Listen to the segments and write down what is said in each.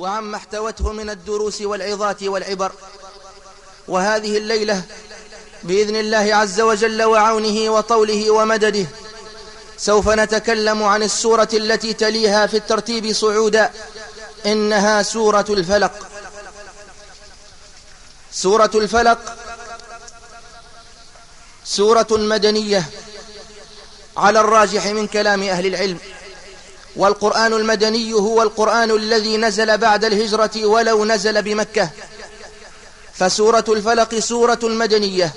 وعما احتوته من الدروس والعظات والعبر. وهذه الليلة بإذن الله عز وجل وعونه وطوله ومدده سوف نتكلم عن السورة التي تليها في الترتيب صعودا. إنها سورة الفلق. سورة الفلق سورة مدنية على الراجح من كلام أهل العلم. والقرآن المدني هو القرآن الذي نزل بعد الهجرة ولو نزل بمكة. فسورة الفلق سورة مدنية.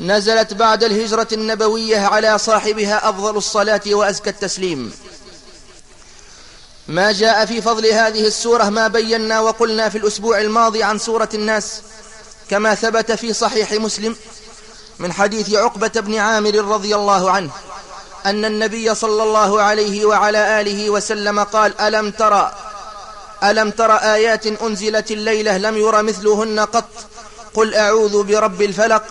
نزلت بعد الهجرة النبوية على صاحبها أفضل الصلاة وأزكى التسليم. ما جاء في فضل هذه السورة ما بينا وقلنا في الأسبوع الماضي عن سورة الناس كما ثبت في صحيح مسلم من حديث عقبة بن عامر رضي الله عنه. أن النبي صلى الله عليه وعلى آله وسلم قال ألم ترى ألم ترى آيات أنزلت الليلة لم ير مثلهن قط؟ قل أعوذ برب الفلق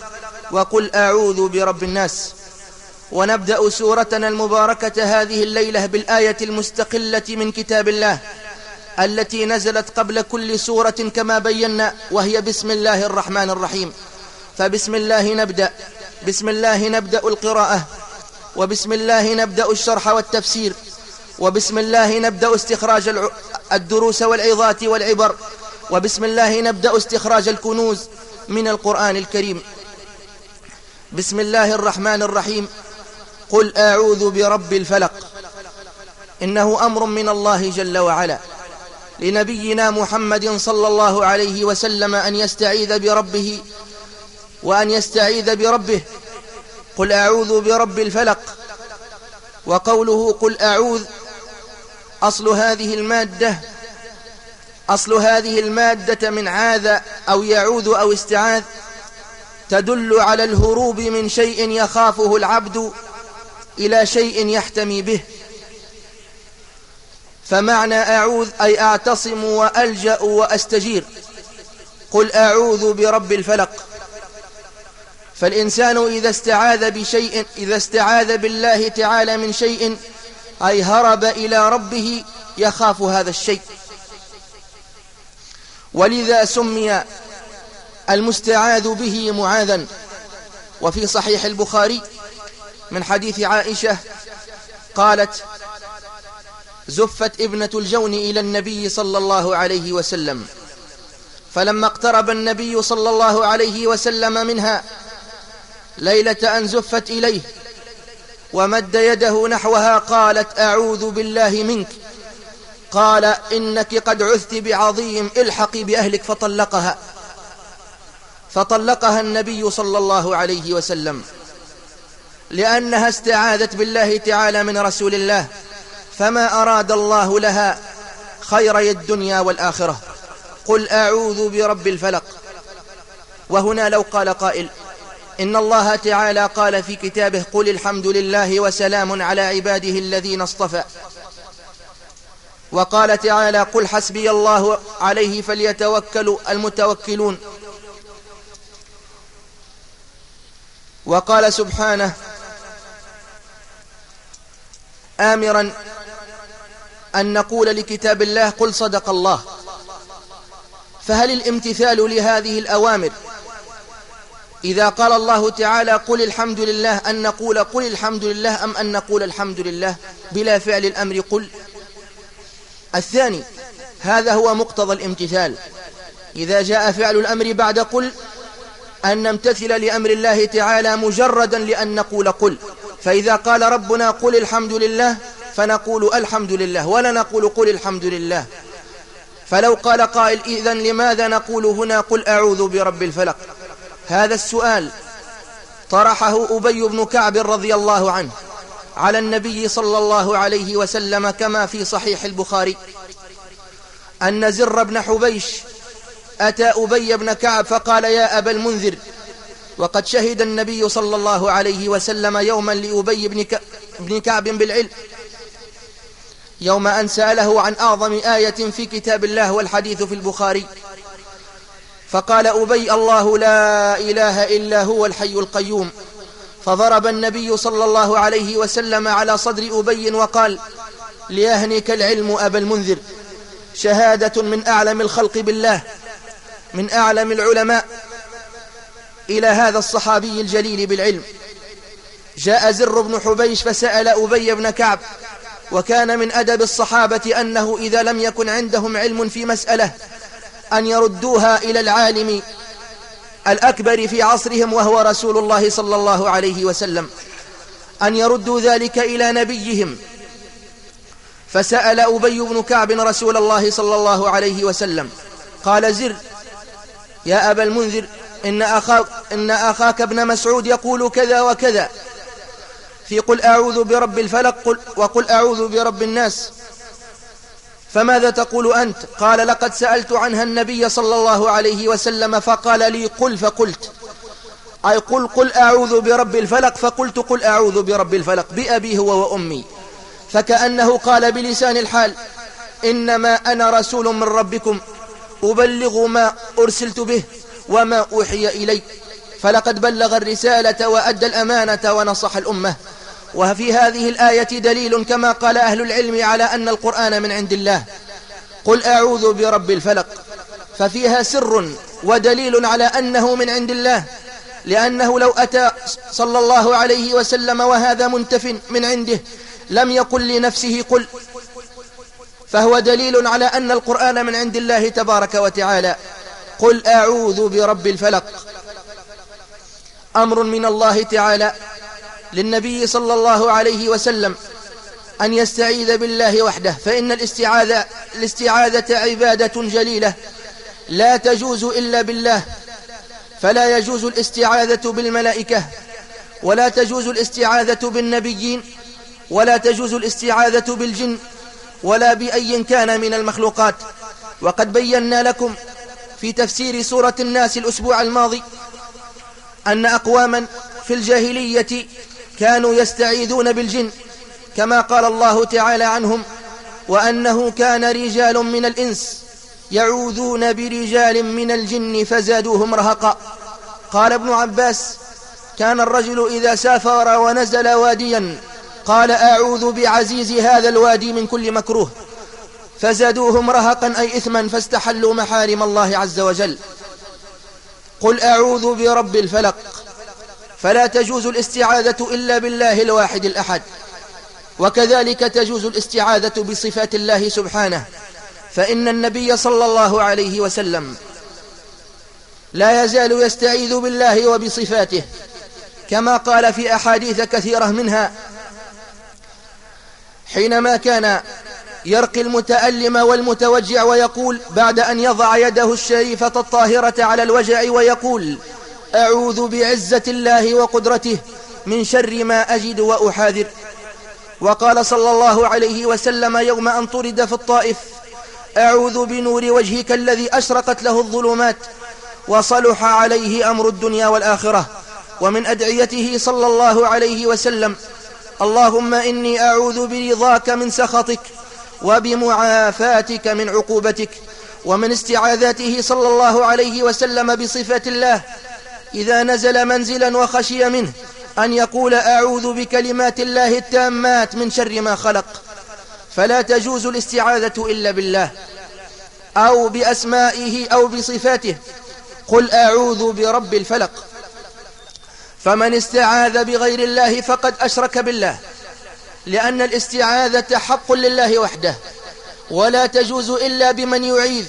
وقل أعوذ برب الناس. ونبدأ سورتنا المباركة هذه الليلة بالآية المستقلة من كتاب الله التي نزلت قبل كل سورة كما بينا وهي بسم الله الرحمن الرحيم. فبسم الله نبدأ بسم الله نبدأ القراءة. وبسم الله نبدأ الشرح والتفسير. وبسم الله نبدأ استخراج الدروس والعظات والعبر. وبسم الله نبدأ استخراج الكنوز من القرآن الكريم. بسم الله الرحمن الرحيم. قل أعوذ برب الفلق. إنه أمر من الله جل وعلا. لنبينا محمد صلى الله عليه وسلم أن يستعيذ بربه وأن يستعيذ بربه قل أعوذ برب الفلق وقوله قل أعوذ أصل هذه المادة أصل هذه المادة من عاذ أو يعوذ أو استعاذ تدل على الهروب من شيء يخافه العبد إلى شيء يحتمي به. فمعنى أعوذ أي أعتصم وألجأ وأستجير قل أعوذ برب الفلق. فالإنسان إذا استعاذ بشيء إذا استعاذ بالله تعالى من شيء أي هرب إلى ربه يخاف هذا الشيء. ولذا سمي المستعاذ به معاذا. وفي صحيح البخاري من حديث عائشة قالت زفت ابنة الجون إلى النبي صلى الله عليه وسلم فلما اقترب النبي صلى الله عليه وسلم منها ليلة أن زفت إليه ومد يده نحوها قالت أعوذ بالله منك. قال إنك قد عثت بعظيم الحقي بأهلك فطلقها. فطلقها النبي صلى الله عليه وسلم. لأنها استعاذت بالله تعالى من رسول الله. فما أراد الله لها خيري الدنيا والآخرة. قل أعوذ برب الفلق. وهنا لو قال قائل إن الله تعالى قال في كتابه قل الحمد لله وسلام على عباده الذين اصطفى. وقال تعالى قل حسبي الله عليه فليتوكل المتوكلون. وقال سبحانه آمرا أن نقول لكتاب الله قل صدق الله. فهل الامتثال لهذه الأوامر إذا قال الله تعالى قل الحمد لله أن نقول قل الحمد لله أم أن نقول الحمد لله بلا فعل الأمر قل. الثاني هذا هو مقتضى الامتثال. إذا جاء فعل الأمر بعد قل أن نمتثل لأمر الله تعالى مجردا لأن نقول قل. فإذا قال ربنا قل الحمد لله فنقول الحمد لله ولا نقول قل الحمد لله. فلو قال قائل إذن لماذا نقول هنا قل أعوذ برب الفلق؟ هذا السؤال طرحه أبي بن كعب رضي الله عنه على النبي صلى الله عليه وسلم كما في صحيح البخاري. أن زر بن حبيش أتى أبي بن كعب فقال يا أبا المنذر وقد شهد النبي صلى الله عليه وسلم يوما لأبي بن, كعب بالعلم. يوم أن سأله عن أعظم آية في كتاب الله والحديث في البخاري. فقال أبي الله لا إله إلا هو الحي القيوم. فضرب النبي صلى الله عليه وسلم على صدر أبي وقال ليهنك العلم أبا المنذر. شهادة من أعلم الخلق بالله من أعلم العلماء. إلى هذا الصحابي الجليل بالعلم. جاء زر بن حبيش فسأل أبي بن كعب وكان من أدب الصحابة أنه إذا لم يكن عندهم علم في مسألة أن يردوها إلى العالم الأكبر في عصرهم وهو رسول الله صلى الله عليه وسلم. أن يردوا ذلك إلى نبيهم. فسأل أبي بن كعب رسول الله صلى الله عليه وسلم قال زر يا أبا المنذر إن أخاك, إن أخاك ابن مسعود يقول كذا وكذا. في قل أعوذ برب الفلق قل وقل أعوذ برب الناس. فماذا تقول أنت؟ قال لقد سألت عنها النبي صلى الله عليه وسلم فقال لي قل فقلت. أي قل قل أعوذ برب الفلق. فقلت قل أعوذ برب الفلق بأبي هو وأمي. فكأنه قال بلسان الحال إنما أنا رسول من ربكم أبلغ ما أرسلت به وما أوحي إلي. فلقد بلغ الرسالة وأدى الأمانة ونصح الأمة. وفي هذه الآية دليل كما قال أهل العلم على أن القرآن من عند الله. قل أعوذ برب الفلق. ففيها سر ودليل على أنه من عند الله. لأنه لو أتى صلى الله عليه وسلم وهذا منتف من عنده لم يقل لنفسه قل. فهو دليل على أن القرآن من عند الله تبارك وتعالى. قل أعوذ برب الفلق. أمر من الله تعالى. للنبي صلى الله عليه وسلم أن يستعيذ بالله وحده فإن الاستعاذة, الاستعاذة عبادة جليلة. لا تجوز إلا بالله. فلا يجوز الاستعاذة بالملائكة ولا تجوز الاستعاذة بالنبيين ولا تجوز الاستعاذة بالجن ولا بأي كان من المخلوقات. وقد بينا لكم في تفسير سورة الناس الأسبوع الماضي أن أقواما في الجاهلية كانوا يستعيذون بالجن كما قال الله تعالى عنهم وأنه كان رجال من الإنس يعوذون برجال من الجن فزادوهم رهقا. قال ابن عباس كان الرجل إذا سافر ونزل واديا قال أعوذ بعزيز هذا الوادي من كل مكروه. فزادوهم رهقا أي إثما فاستحلوا محارم الله عز وجل. قل أعوذ برب الفلق. فلا تجوز الاستعاذة إلا بالله الواحد الأحد. وكذلك تجوز الاستعاذة بصفات الله سبحانه. فإن النبي صلى الله عليه وسلم لا يزال يستعيذ بالله وبصفاته كما قال في أحاديث كثيرة منها حينما كان يرقي المتألم والمتوجع ويقول بعد أن يضع يده الشريفة الطاهرة على الوجع ويقول أعوذ بعزة الله وقدرته من شر ما أجد وأحاذر. وقال صلى الله عليه وسلم يوم أن طرد في الطائف أعوذ بنور وجهك الذي أشرقت له الظلمات وصلح عليه أمر الدنيا والآخرة. ومن أدعيته صلى الله عليه وسلم اللهم إني أعوذ برضاك من سخطك وبمعافاتك من عقوبتك. ومن استعاذاته صلى الله عليه وسلم بصفات الله إذا نزل منزلا وخشي منه أن يقول أعوذ بكلمات الله التامات من شر ما خلق. فلا تجوز الاستعاذة إلا بالله. أو بأسمائه أو بصفاته. قل أعوذ برب الفلق. فمن استعاذ بغير الله فقد أشرك بالله. لأن الاستعاذة حق لله وحده. ولا تجوز إلا بمن يعيذ.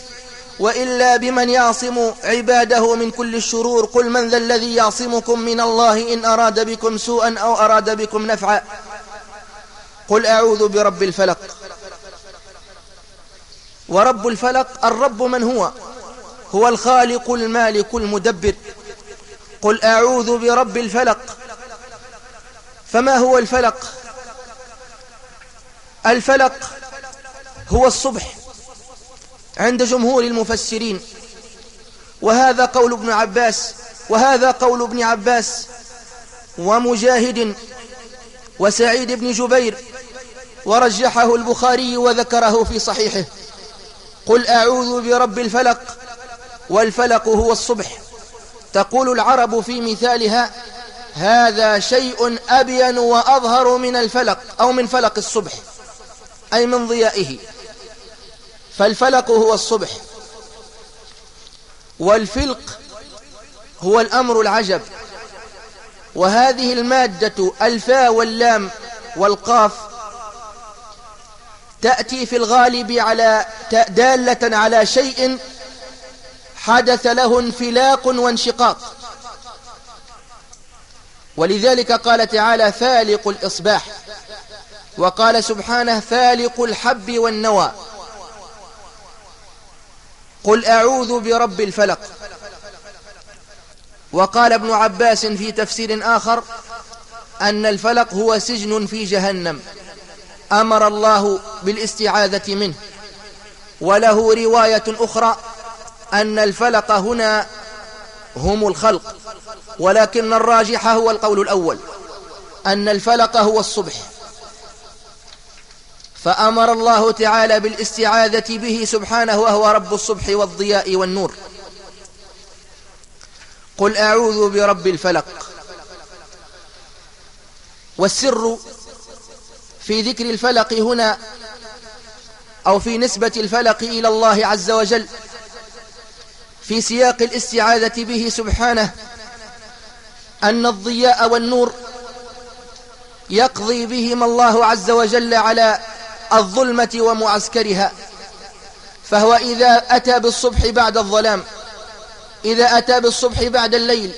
وإلا بمن يعصم عباده من كل الشرور قل من ذا الذي يعصمكم من الله إن أراد بكم سوءا أو أراد بكم نفعا قل أعوذ برب الفلق ورب الفلق الرب من هو هو الخالق المالك المدبر قل أعوذ برب الفلق فما هو الفلق الفلق هو الصبح عند جمهور المفسرين. وهذا قول ابن عباس وهذا قول ابن عباس ومجاهد وسعيد بن جبير ورجحه البخاري وذكره في صحيحه. قل أعوذ برب الفلق والفلق هو الصبح. تقول العرب في مثالها هذا شيء أبين وأظهر من الفلق أو من فلق الصبح أي من ضيائه. فالفلق هو الصبح والفلق هو الأمر العجب. وهذه المادة الفاء واللام والقاف تأتي في الغالب على دالة على شيء حدث له انفلاق وانشقاق. ولذلك قال تعالى فالق الإصباح وقال سبحانه فالق الحب والنوى. قل أعوذ برب الفلق. وقال ابن عباس في تفسير آخر أن الفلق هو سجن في جهنم. أمر الله بالاستعاذة منه. وله رواية أخرى أن الفلق هنا هم الخلق ولكن الراجح هو القول الأول أن الفلق هو الصبح. فأمر الله تعالى بالاستعاذة به سبحانه وهو رب الصبح والضياء والنور. قل أعوذ برب الفلق. والسر في ذكر الفلق هنا أو في نسبة الفلق إلى الله عز وجل في سياق الاستعاذة به سبحانه أن الضياء والنور يقضي بهما الله عز وجل على الظلمة ومعسكرها. فهو إذا أتى بالصبح بعد الظلام إذا أتى بالصبح بعد الليل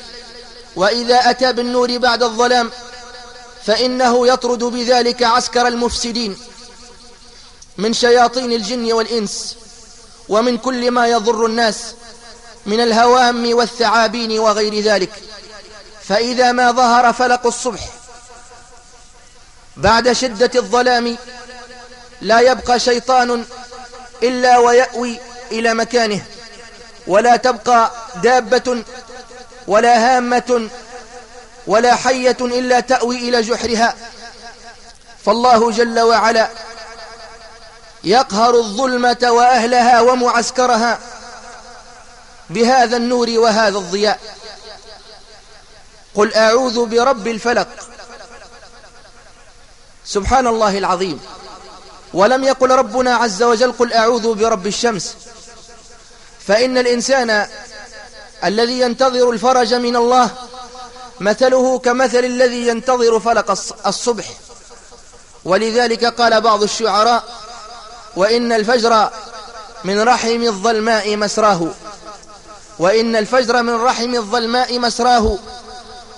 وإذا أتى بالنور بعد الظلام فإنه يطرد بذلك عسكر المفسدين من شياطين الجن والإنس ومن كل ما يضر الناس من الهوام والثعابين وغير ذلك. فإذا ما ظهر فلق الصبح بعد شدة الظلام لا يبقى شيطان إلا ويأوي إلى مكانه ولا تبقى دابة ولا هامة ولا حية إلا تأوي إلى جحرها. فالله جل وعلا يقهر الظلمة وأهلها ومعسكرها بهذا النور وهذا الضياء. قل أعوذ برب الفلق. سبحان الله العظيم. ولم يقل ربنا عز وجل قل أعوذ برب الشمس. فإن الإنسان الذي ينتظر الفرج من الله مثله كمثل الذي ينتظر فلق الصبح. ولذلك قال بعض الشعراء وإن الفجر من رحم الظلماء مسراه. وإن الفجر من رحم الظلماء مسراه.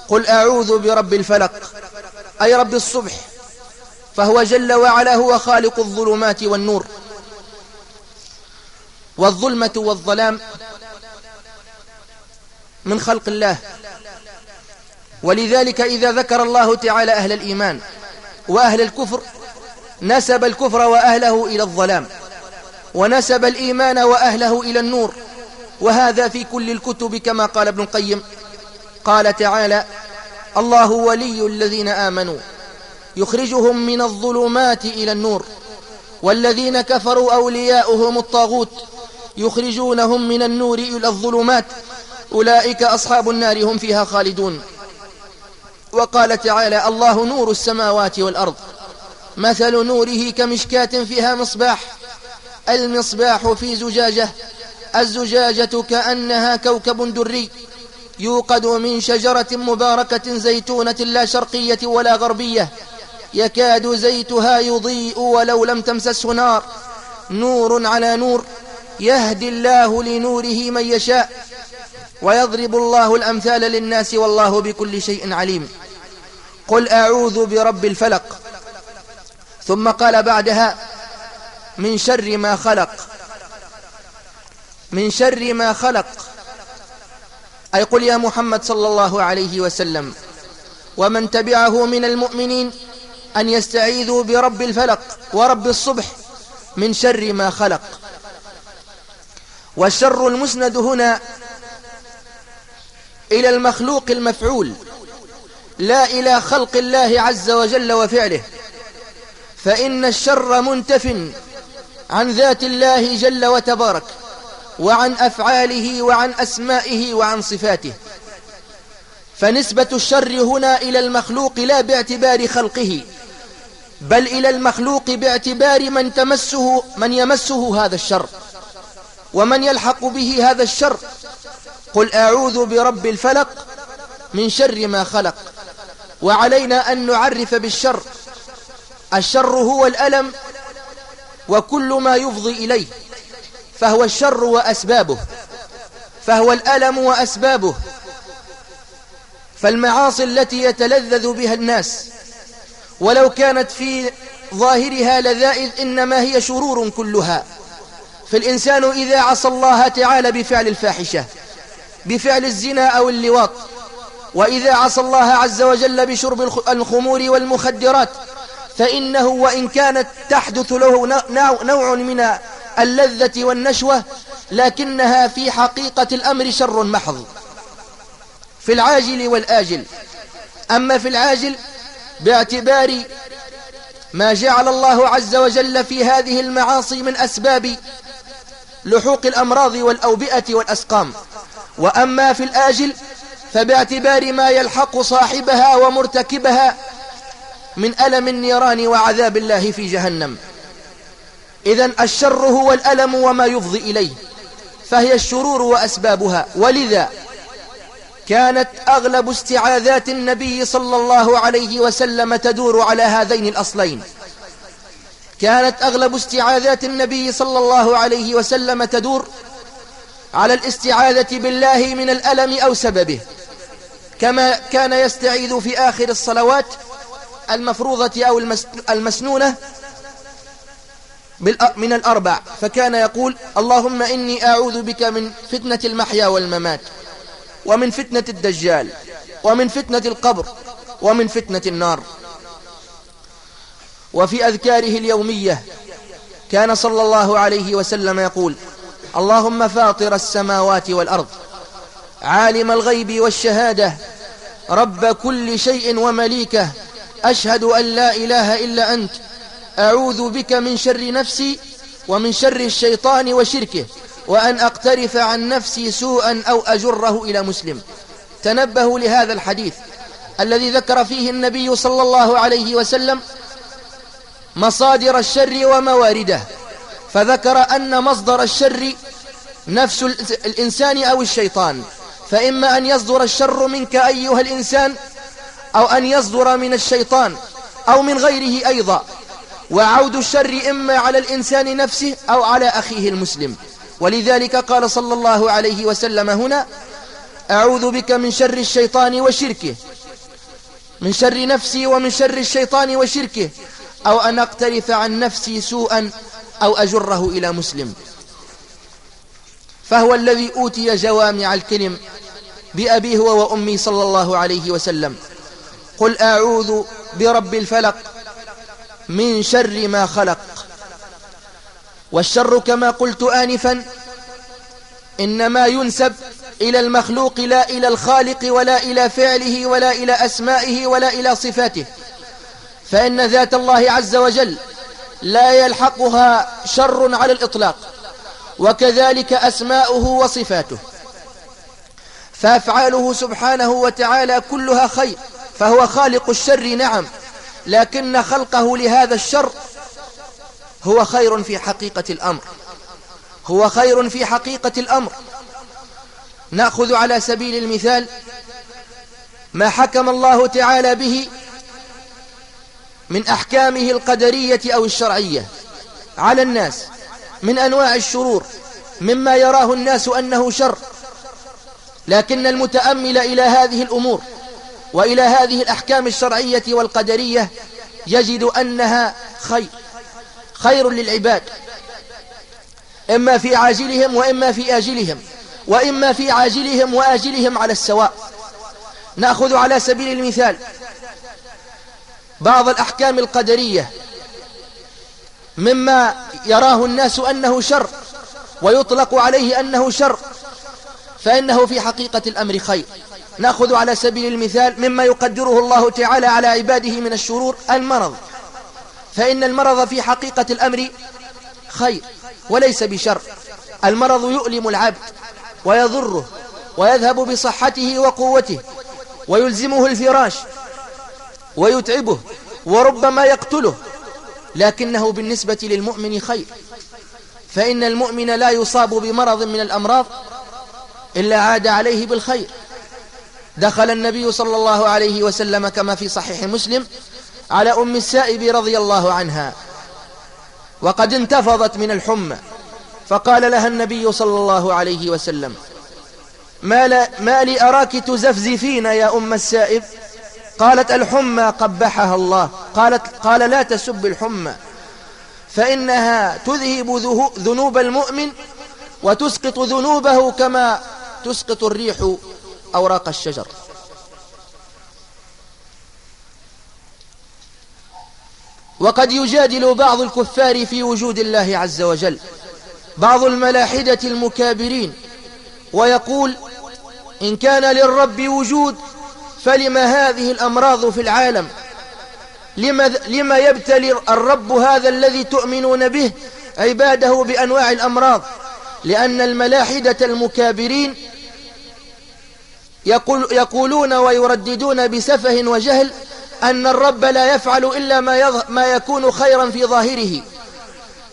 قل أعوذ برب الفلق. أي رب الصبح. فهو جل وعلا هو خالق الظلمات والنور والظلمة والظلام من خلق الله. ولذلك إذا ذكر الله تعالى أهل الإيمان وأهل الكفر نسب الكفر وأهله إلى الظلام ونسب الإيمان وأهله إلى النور. وهذا في كل الكتب كما قال ابن القيم قال تعالى الله ولي الذين آمنوا يخرجهم من الظلمات إلى النور. والذين كفروا أولياؤهم الطاغوت يخرجونهم من النور إلى الظلمات. أولئك أصحاب النار هم فيها خالدون. وقال تعالى الله نور السماوات والأرض. مثل نوره كمشكاة فيها مصباح. المصباح في زجاجة. الزجاجة كأنها كوكب دري. يوقد من شجرة مباركة زيتونة لا شرقية ولا غربية. يكاد زيتها يضيء ولو لم تمسسه نار. نور على نور. يهدي الله لنوره من يشاء. ويضرب الله الأمثال للناس والله بكل شيء عليم. قل أعوذ برب الفلق. ثم قال بعدها من شر ما خلق. من شر ما خلق. أي قل يا محمد صلى الله عليه وسلم ومن تبعه من المؤمنين أن يستعيذوا برب الفلق ورب الصبح من شر ما خلق. والشر المسند هنا إلى المخلوق المفعول لا إلى خلق الله عز وجل وفعله. فإن الشر منتف عن ذات الله جل وتبارك وعن أفعاله وعن أسمائه وعن صفاته. فنسبة الشر هنا إلى المخلوق لا باعتبار خلقه. بل إلى المخلوق باعتبار من تمسه من يمسه هذا الشر ومن يلحق به هذا الشر. قل أعوذ برب الفلق من شر ما خلق وعلينا أن نعرف بالشر. الشر هو الألم وكل ما يفضي إليه فهو الشر وأسبابه فهو الألم وأسبابه. فالمعاصي التي يتلذذ بها الناس ولو كانت في ظاهرها لذائذ إنما هي شرور كلها. فالإنسان إذا عصى الله تعالى بفعل الفاحشة بفعل الزنا أو اللواط وإذا عصى الله عز وجل بشرب الخمور والمخدرات فإنه وإن كانت تحدث له نوع من اللذة والنشوة لكنها في حقيقة الأمر شر محض. في العاجل والآجل. أما في العاجل باعتبار ما جعل الله عز وجل في هذه المعاصي من أسباب لحوق الأمراض والأوبئة والأسقام. وأما في الآجل فباعتبار ما يلحق صاحبها ومرتكبها من ألم النيران وعذاب الله في جهنم. إذا الشر هو الألم وما يفضي إليه فهي الشرور وأسبابها. ولذا كانت أغلب استعاذات النبي صلى الله عليه وسلم تدور على هذين الأصلين. كانت أغلب استعاذات النبي صلى الله عليه وسلم تدور على الاستعاذة بالله من الألم أو سببه. كما كان يستعيذ في آخر الصلوات المفروضة أو المسنونة من الأربع. فكان يقول اللهم إني أعوذ بك من فتنة المحيا والممات. ومن فتنة الدجال ومن فتنة القبر ومن فتنة النار. وفي أذكاره اليومية كان صلى الله عليه وسلم يقول اللهم فاطر السماوات والأرض عالم الغيب والشهادة رب كل شيء ومليكه أشهد أن لا إله إلا أنت أعوذ بك من شر نفسي ومن شر الشيطان وشركه. وأن أقترف عن نفسي سوءا أو أجره إلى مسلم. تنبهوا لهذا الحديث الذي ذكر فيه النبي صلى الله عليه وسلم مصادر الشر وموارده فذكر أن مصدر الشر نفس الإنسان أو الشيطان. فإما أن يصدر الشر منك أيها الإنسان أو أن يصدر من الشيطان أو من غيره أيضا. وعود الشر إما على الإنسان نفسه أو على أخيه المسلم. ولذلك قال صلى الله عليه وسلم هنا أعوذ بك من شر الشيطان وشركه. من شر نفسي ومن شر الشيطان وشركه. أو أن أقترف عن نفسي سوءا أو أجره إلى مسلم. فهو الذي أوتي جوامع الكلم بأبي هو وأمي صلى الله عليه وسلم. قل أعوذ برب الفلق من شر ما خلق. والشر كما قلت آنفا إنما ينسب إلى المخلوق لا إلى الخالق ولا إلى فعله ولا إلى أسمائه ولا إلى صفاته. فإن ذات الله عز وجل لا يلحقها شر على الإطلاق وكذلك أسماؤه وصفاته. فأفعاله سبحانه وتعالى كلها خير فهو خالق الشر نعم لكن خلقه لهذا الشر هو خير في حقيقة الأمر. هو خير في حقيقة الأمر. نأخذ على سبيل المثال ما حكم الله تعالى به من أحكامه القدرية أو الشرعية على الناس من أنواع الشرور مما يراه الناس أنه شر. لكن المتأمل إلى هذه الأمور وإلى هذه الأحكام الشرعية والقدرية يجد أنها خير. خير للعباد. إما في عاجلهم وإما في آجلهم وإما في عاجلهم وآجلهم على السواء. نأخذ على سبيل المثال بعض الأحكام القدرية مما يراه الناس أنه شر ويطلق عليه أنه شر فإنه في حقيقة الأمر خير. نأخذ على سبيل المثال مما يقدره الله تعالى على عباده من الشرور المرض. فإن المرض في حقيقة الأمر خير وليس بشر. المرض يؤلم العبد ويضره ويذهب بصحته وقوته ويلزمه الفراش ويتعبه وربما يقتله لكنه بالنسبة للمؤمن خير. فإن المؤمن لا يصاب بمرض من الأمراض إلا عاد عليه بالخير. دخل النبي صلى الله عليه وسلم كما في صحيح مسلم على أم السائب رضي الله عنها. وقد انتفضت من الحمى. فقال لها النبي صلى الله عليه وسلم ما, لا ما لي أراك تزفزفين يا أم السائب؟ قالت الحمى قبحها الله. قالت قال لا تسب الحمى فإنها تذهب ذنوب المؤمن وتسقط ذنوبه كما تسقط الريح أوراق الشجر. وقد يجادل بعض الكفار في وجود الله عز وجل بعض الملاحدة المكابرين ويقول إن كان للرب وجود فلما هذه الأمراض في العالم؟ لما, لما يبتلي الرب هذا الذي تؤمنون به عباده بأنواع الأمراض؟ لأن الملاحدة المكابرين يقول يقولون ويرددون بسفه وجهل أن الرب لا يفعل إلا ما, ما يكون خيرا في ظاهره.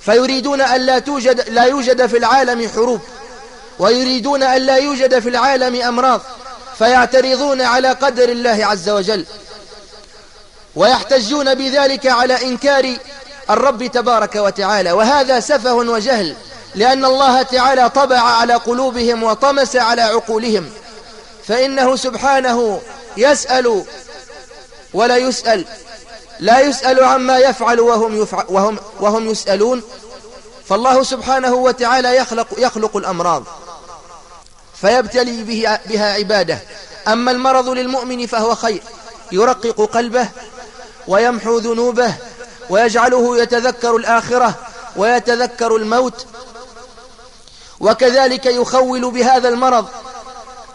فيريدون أن لا, توجد لا يوجد في العالم حروب. ويريدون أن لا يوجد في العالم أمراض. فيعترضون على قدر الله عز وجل. ويحتجون بذلك على إنكار الرب تبارك وتعالى. وهذا سفه وجهل لأن الله تعالى طبع على قلوبهم وطمس على عقولهم. فإنه سبحانه يسأل ولا يسأل لا يسأل عما يفعل وهم, يفعل وهم, وهم يسألون. فالله سبحانه وتعالى يخلق, يخلق الأمراض فيبتلي به بها عباده. أما المرض للمؤمن فهو خير يرقق قلبه ويمحو ذنوبه ويجعله يتذكر الآخرة ويتذكر الموت. وكذلك يخول بهذا المرض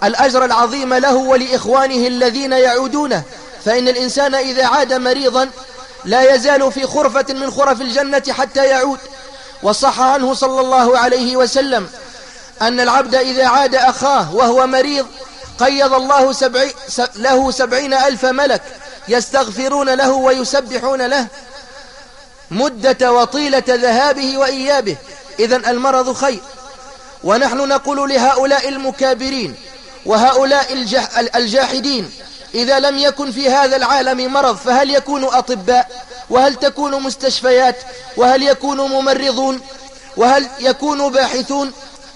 الأجر العظيم له ولإخوانه الذين يعودونه. فإن الإنسان إذا عاد مريضا لا يزال في خرفة من خرف الجنة حتى يعود. وصح عنه صلى الله عليه وسلم أن العبد إذا عاد أخاه وهو مريض قيض الله سبعي له سبعين ألف ملك يستغفرون له ويسبحون له مدة وطيلة ذهابه وإيابه. إذا المرض خير. ونحن نقول لهؤلاء المكابرين وهؤلاء الجاحدين إذا لم يكن في هذا العالم مرض فهل يكون أطباء؟ وهل تكون مستشفيات؟ وهل يكون ممرضون؟ وهل يكون باحثون؟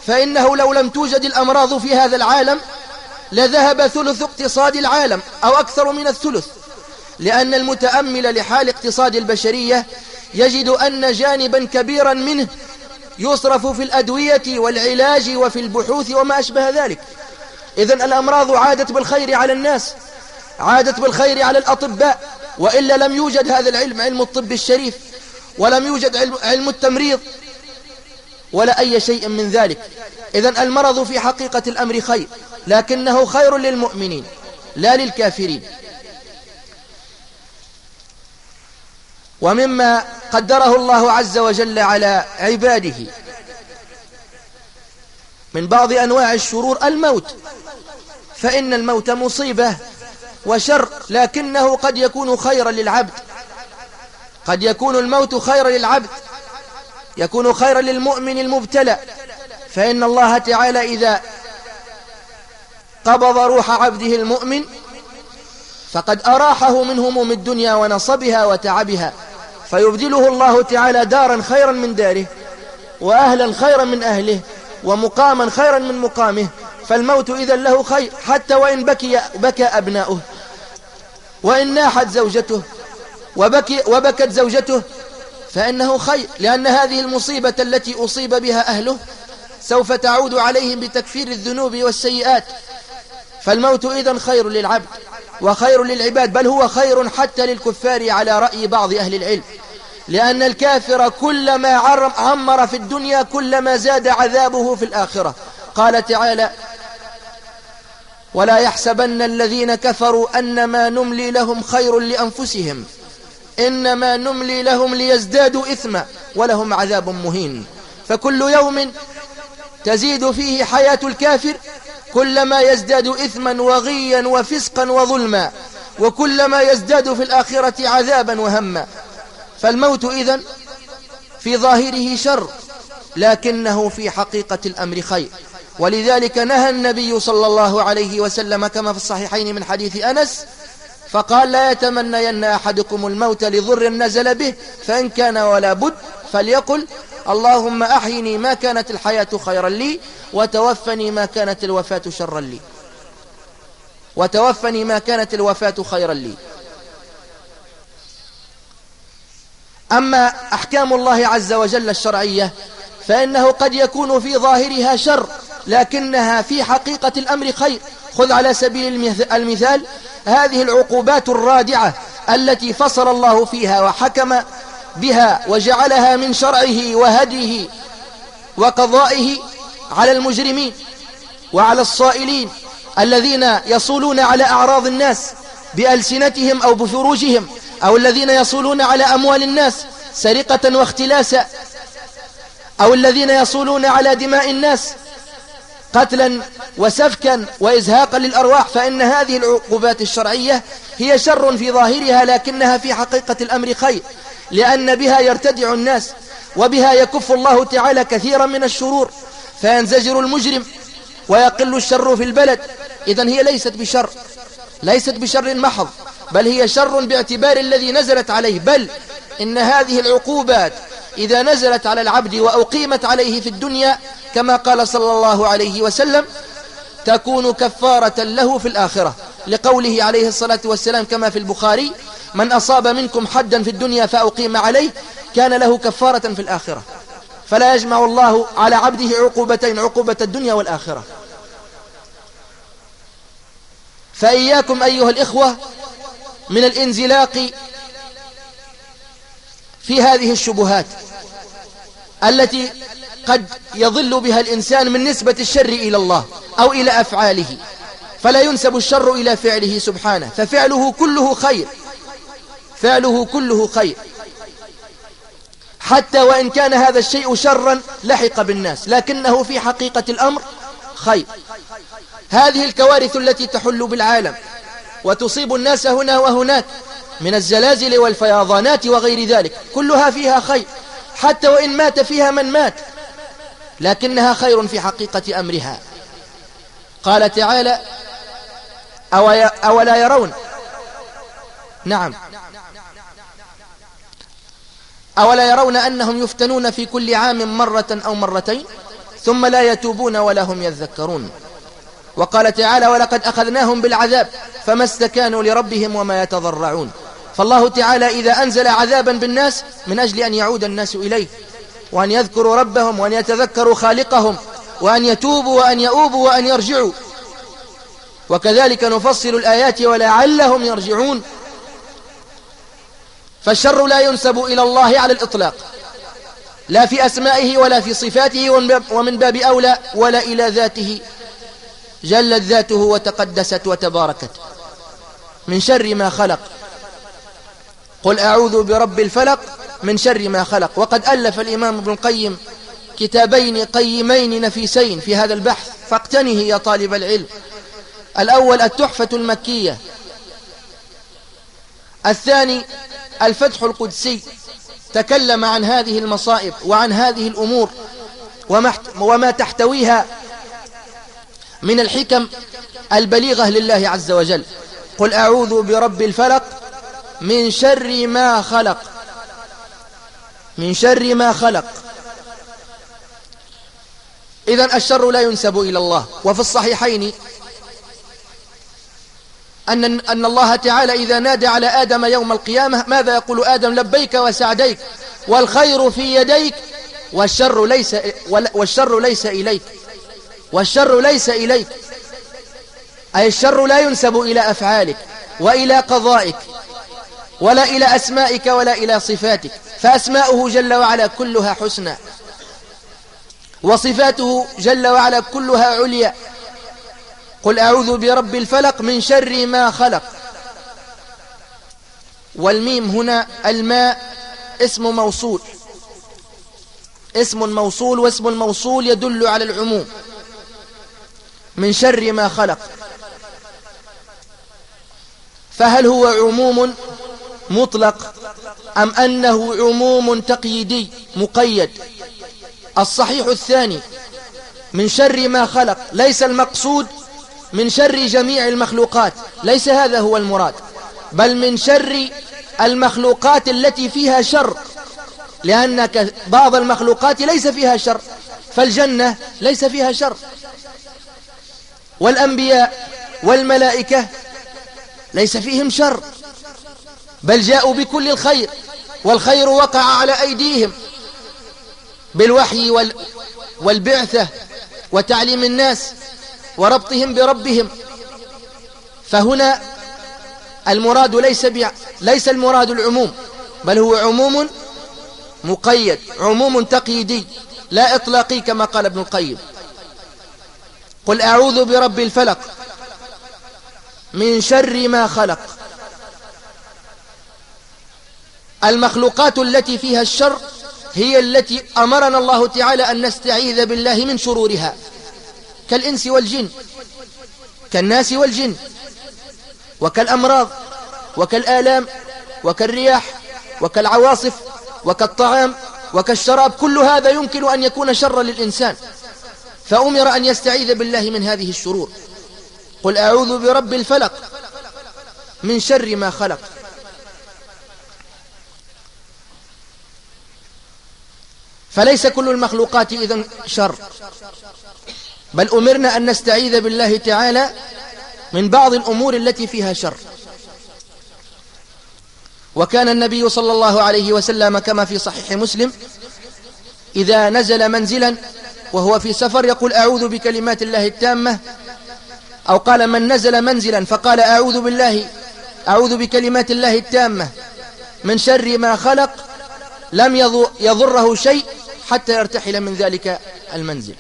فإنه لو لم توجد الأمراض في هذا العالم لذهب ثلث اقتصاد العالم أو أكثر من الثلث. لأن المتأمل لحال اقتصاد البشرية يجد أن جانبا كبيرا منه يصرف في الأدوية والعلاج وفي البحوث وما أشبه ذلك. إذن الأمراض عادت بالخير على الناس. عادت بالخير على الأطباء وإلا لم يوجد هذا العلم علم الطب الشريف ولم يوجد علم, علم التمريض ولا أي شيء من ذلك. إذن المرض في حقيقة الأمر خير لكنه خير للمؤمنين لا للكافرين. ومما قدره الله عز وجل على عباده من بعض أنواع الشرور الموت. فإن الموت مصيبة وشر لكنه قد يكون خيرا للعبد. قد يكون الموت خيرا للعبد. يكون خيرا للمؤمن المبتلى. فإن الله تعالى إذا قبض روح عبده المؤمن فقد أراحه من هموم الدنيا ونصبها وتعبها. فيبدله الله تعالى دارا خيرا من داره وأهلا خيرا من أهله ومقاما خيرا من مقامه. فالموت إذا له خير حتى وإن بكي بكى أبناؤه. وإن ناحت زوجته وبكي وبكت زوجته فإنه خير لأن هذه المصيبة التي أصيب بها أهله سوف تعود عليهم بتكفير الذنوب والسيئات. فالموت إذن خير للعبد وخير للعباد بل هو خير حتى للكفار على رأي بعض أهل العلم. لأن الكافر كلما عمر في الدنيا كلما زاد عذابه في الآخرة. قال تعالى ولا يحسبن الذين كفروا أنما نملي لهم خير لأنفسهم. إنما نملي لهم ليزدادوا إثما ولهم عذاب مهين. فكل يوم تزيد فيه حياة الكافر كلما يزداد إثما وغيا وفسقا وظلما وكلما يزداد في الآخرة عذابا وهما. فالموت إذن في ظاهره شر لكنه في حقيقة الأمر خير. ولذلك نهى النبي صلى الله عليه وسلم كما في الصحيحين من حديث أنس فقال لا يتمنين أحدكم الموت لضر نزل به فإن كان ولا بد فليقل اللهم أحيني ما كانت الحياة خيرا لي وتوفني ما كانت الوفاة شرا لي. وتوفني ما كانت الوفاة خيرا لي. أما أحكام الله عز وجل الشرعية فإنه قد يكون في ظاهرها شر. لكنها في حقيقة الأمر خير. خذ على سبيل المثال هذه العقوبات الرادعة التي فصل الله فيها وحكم بها وجعلها من شرعه وهديه وقضائه على المجرمين وعلى الصائلين الذين يصولون على أعراض الناس بألسنتهم أو بفروجهم أو الذين يصولون على أموال الناس سرقة واختلاسا أو الذين يصولون على دماء الناس قتلا وسفكا وإزهاقا للأرواح فإن هذه العقوبات الشرعية هي شر في ظاهرها لكنها في حقيقة الأمر خير لأن بها يرتدع الناس وبها يكف الله تعالى كثيرا من الشرور فينزجر المجرم ويقل الشر في البلد. إذن هي ليست بشر ليست بشر محض بل هي شر باعتبار الذي نزلت عليه. بل إن هذه العقوبات إذا نزلت على العبد وأقيمت عليه في الدنيا كما قال صلى الله عليه وسلم تكون كفارة له في الآخرة. لقوله عليه الصلاة والسلام كما في البخاري من أصاب منكم حدا في الدنيا فأقيم عليه كان له كفارة في الآخرة. فلا يجمع الله على عبده عقوبتين عقوبة الدنيا والآخرة. فإياكم أيها الإخوة من الانزلاق في هذه الشبهات التي قد يضل بها الإنسان من نسبة الشر إلى الله أو إلى أفعاله فلا ينسب الشر إلى فعله سبحانه ففعله كله خير فعله كله خير. حتى وإن كان هذا الشيء شرا لحق بالناس لكنه في حقيقة الأمر خير. هذه الكوارث التي تحل بالعالم وتصيب الناس هنا وهناك من الزلازل والفيضانات وغير ذلك. كلها فيها خير. حتى وإن مات فيها من مات. لكنها خير في حقيقة أمرها. قال تعالى أولا يرون؟ نعم. أولا يرون أنهم يفتنون في كل عام مرة أو مرتين ثم لا يتوبون ولا هم يذكرون. وقال تعالى ولقد أخذناهم بالعذاب فما استكانوا لربهم وما يتضرعون. فالله تعالى إذا أنزل عذابا بالناس من أجل أن يعود الناس إليه وأن يذكروا ربهم وأن يتذكروا خالقهم وأن يتوبوا وأن يؤوبوا وأن يرجعوا. وكذلك نفصل الآيات ولعلهم يرجعون. فالشر لا ينسب إلى الله على الإطلاق لا في أسمائه ولا في صفاته ومن باب أولى ولا إلى ذاته. جلت ذاته وتقدست وتباركت. من شر ما خلق. قل أعوذ برب الفلق من شر ما خلق. وقد ألف الإمام ابن القيم كتابين قيمين نفيسين في هذا البحث. فاقتنه يا طالب العلم. الأول التحفة المكية. الثاني الفتح القدسي. تكلم عن هذه المصائب وعن هذه الأمور وما تحتويها من الحكم البليغة لله عز وجل. قل أعوذ برب الفلق من شر ما خلق. من شر ما خلق. إذن الشر لا ينسب إلى الله. وفي الصحيحين أن, أن الله تعالى إذا نادى على آدم يوم القيامة ماذا يقول آدم؟ لبيك وسعديك. والخير في يديك والشر ليس, والشر ليس إليك. والشر ليس إليك. أي الشر لا ينسب إلى أفعالك وإلى قضائك. ولا إلى أسمائك ولا إلى صفاتك فأسماؤه جل وعلا كلها حسنى. وصفاته جل وعلا كلها عليا. قل أعوذ برب الفلق من شر ما خلق. والميم هنا الماء اسم موصول. اسم موصول واسم الموصول يدل على العموم. من شر ما خلق. فهل هو عموم؟ مطلق أم أنه عموم تقييدي مقيد؟ الصحيح الثاني من شر ما خلق ليس المقصود من شر جميع المخلوقات ليس هذا هو المراد بل من شر المخلوقات التي فيها شر لأن بعض المخلوقات ليس فيها شر فالجنة ليس فيها شر. والأنبياء والملائكة ليس فيهم شر. بل جاءوا بكل الخير والخير وقع على أيديهم بالوحي وال والبعثة وتعليم الناس وربطهم بربهم. فهنا المراد ليس ليس المراد العموم بل هو عموم مقيد عموم تقييدي لا إطلاقي كما قال ابن القيم. قل أعوذ برب الفلق من شر ما خلق. المخلوقات التي فيها الشر هي التي أمرنا الله تعالى أن نستعيذ بالله من شرورها. كالإنس والجن كالناس والجن وكالأمراض وكالآلام وكالرياح وكالعواصف وكالطعام وكالشراب كل هذا يمكن أن يكون شرا للإنسان. فأمر أن يستعيذ بالله من هذه الشرور. قل أعوذ برب الفلق من شر ما خلق. فليس كل المخلوقات إذن شر. بل أمرنا أن نستعيذ بالله تعالى من بعض الأمور التي فيها شر. وكان النبي صلى الله عليه وسلم كما في صحيح مسلم إذا نزل منزلا وهو في سفر يقول أعوذ بكلمات الله التامة أو قال من نزل منزلا فقال أعوذ بالله أعوذ بكلمات الله التامة من شر ما خلق لم يضره شيء حتى يرتحل من ذلك المنزل.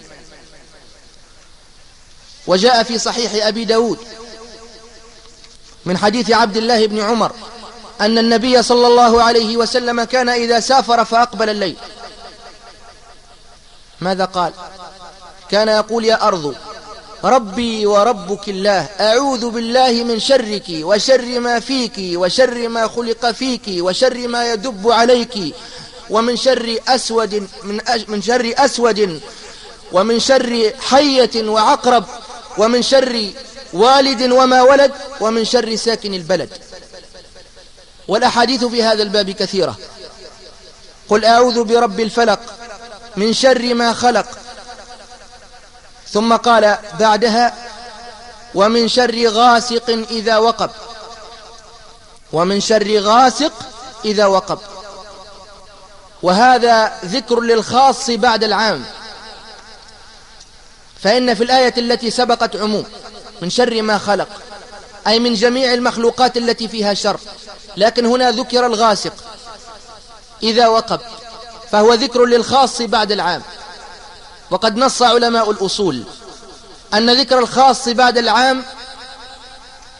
وجاء في صحيح أبي داود من حديث عبد الله بن عمر أن النبي صلى الله عليه وسلم كان إذا سافر فأقبل الليل. ماذا قال؟ كان يقول يا أرض ربي وربك الله أعوذ بالله من شرك وشر ما فيك وشر ما خلق فيك وشر ما يدب عليك ومن شر أسود من, أج من شر أسود ومن شر حية وعقرب ومن شر والد وما ولد ومن شر ساكن البلد. والأحاديث في هذا الباب كثيرة. قل أعوذ برب الفلق من شر ما خلق. ثم قال بعدها ومن شر غاسق إذا وقب. ومن شر غاسق إذا وقب. وهذا ذكر للخاص بعد العام. فإن في الآية التي سبقت عموم من شر ما خلق أي من جميع المخلوقات التي فيها شر لكن هنا ذكر الغاسق. إذا وقب فهو ذكر للخاص بعد العام. وقد نص علماء الأصول أن ذكر الخاص بعد العام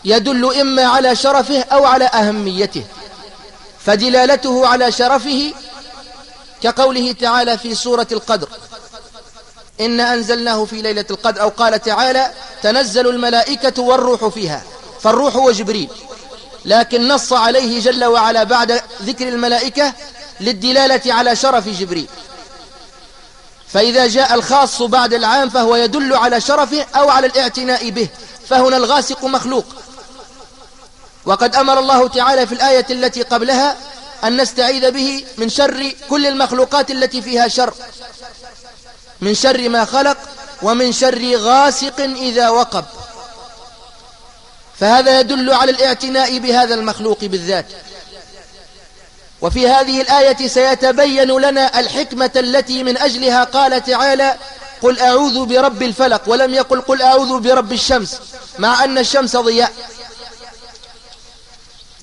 يدل إما على شرفه أو على أهميته فدلالته على شرفه كقوله تعالى في سورة القدر. إن أنزلناه في ليلة القدر أو قال تعالى تنزل الملائكة والروح فيها فالروح هو جبريل. لكن نص عليه جل وعلا بعد ذكر الملائكة للدلالة على شرف جبريل. فإذا جاء الخاص بعد العام فهو يدل على شرفه أو على الاعتناء به فهنا الغاسق مخلوق. وقد أمر الله تعالى في الآية التي قبلها أن نستعيذ به من شر كل المخلوقات التي فيها شر. من شر ما خلق ومن شر غاسق إذا وقب. فهذا يدل على الاعتناء بهذا المخلوق بالذات. وفي هذه الآية سيتبين لنا الحكمة التي من أجلها قال تعالى قل أعوذ برب الفلق ولم يقل قل أعوذ برب الشمس مع أن الشمس ضياء.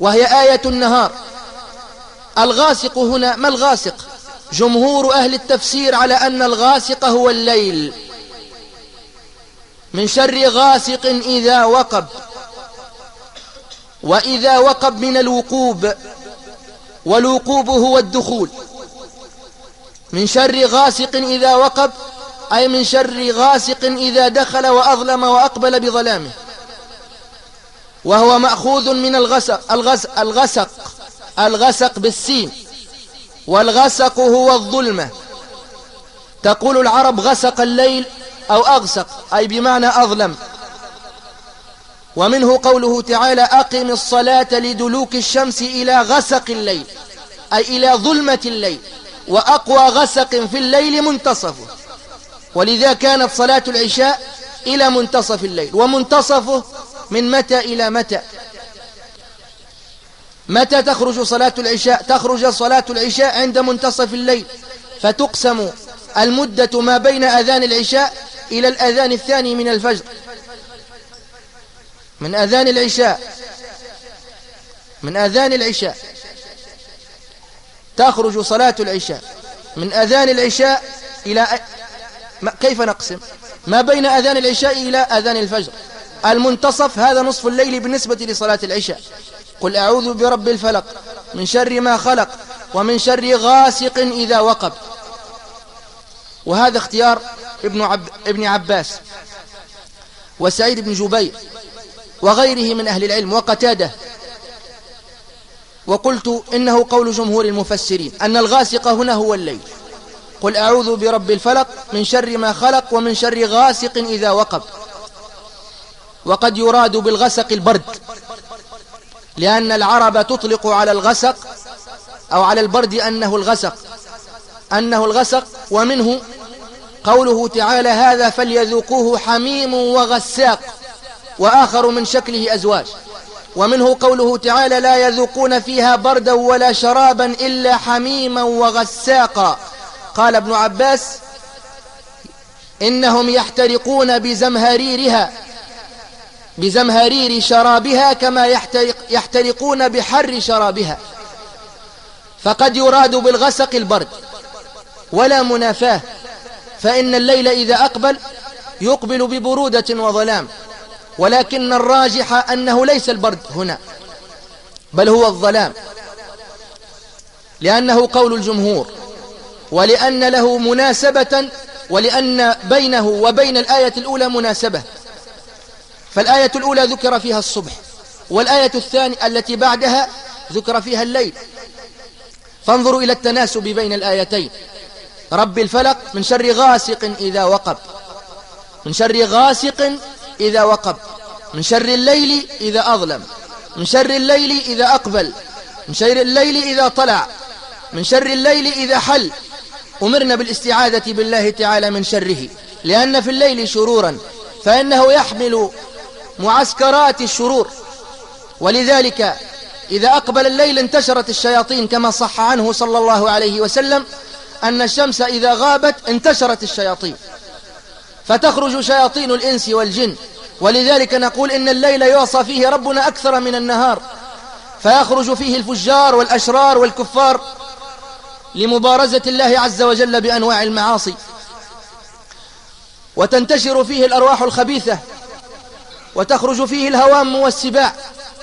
وهي آية النهار. الغاسق هنا ما الغاسق؟ جمهور أهل التفسير على أن الغاسق هو الليل. من شر غاسق إذا وقب. وإذا وقب من الوقوب. والوقوب هو الدخول. من شر غاسق إذا وقب أي من شر غاسق إذا دخل وأظلم وأقبل بظلامه. وهو مأخوذ من الغسق, الغسق, الغسق. الغسق بالسين والغسق هو الظلمة. تقول العرب غسق الليل أو أغسق أي بمعنى أظلم. ومنه قوله تعالى أقم الصلاة لدلوك الشمس إلى غسق الليل أي إلى ظلمة الليل وأقوى غسق في الليل منتصفه ولذا كانت صلاة العشاء إلى منتصف الليل ومنتصفه من متى إلى متى؟ متى تخرج صلاة العشاء؟ تخرج صلاة العشاء عند منتصف الليل. فتقسم المدة ما بين أذان العشاء إلى الأذان الثاني من الفجر. من أذان العشاء من أذان العشاء تخرج صلاة العشاء. من أذان العشاء إلى كيف نقسم؟ ما بين أذان العشاء إلى أذان الفجر. المنتصف هذا نصف الليل بالنسبة لصلاة العشاء. قل أعوذ برب الفلق من شر ما خلق ومن شر غاسق إذا وقب. وهذا اختيار ابن, عب ابن عباس وسعيد بن جبير وغيره من أهل العلم وقتاده. وقلت إنه قول جمهور المفسرين أن الغاسق هنا هو الليل. قل أعوذ برب الفلق من شر ما خلق ومن شر غاسق إذا وقب. وقد يراد بالغسق البرد. لأن العرب تطلق على الغسق أو على البرد أنه الغسق أنه الغسق ومنه قوله تعالى هذا فليذوقوه حميم وغساق وآخر من شكله أزواج. ومنه قوله تعالى لا يذوقون فيها بردا ولا شرابا إلا حميما وغساقا. قال ابن عباس إنهم يحترقون بزمهريرها بزمهرير شرابها كما يحترق يحترقون بحر شرابها. فقد يراد بالغسق البرد ولا منافاة فإن الليل إذا أقبل يقبل ببرودة وظلام ولكن الراجح أنه ليس البرد هنا بل هو الظلام لأنه قول الجمهور ولأن له مناسبة ولأن بينه وبين الآية الأولى مناسبة. فالآية الأولى ذكر فيها الصبح والآية الثانية التي بعدها ذكر فيها الليل. فانظروا إلى التناسب بين الآيتين. رب الفلق من شر غاسق إذا وقب. من شر غاسق إذا وقب. من شر الليل إذا أظلم. من شر الليل إذا أقبل. من شر الليل إذا طلع. من شر الليل إذا حل. أمرنا بالاستعاذة بالله تعالى من شره لأن في الليل شرورا فإنه يحمل معسكرات الشرور. ولذلك إذا أقبل الليل انتشرت الشياطين كما صح عنه صلى الله عليه وسلم أن الشمس إذا غابت انتشرت الشياطين. فتخرج شياطين الإنس والجن. ولذلك نقول إن الليل يعصى فيه ربنا أكثر من النهار. فيخرج فيه الفجار والأشرار والكفار لمبارزة الله عز وجل بأنواع المعاصي. وتنتشر فيه الأرواح الخبيثة وتخرج فيه الهوام والسباع.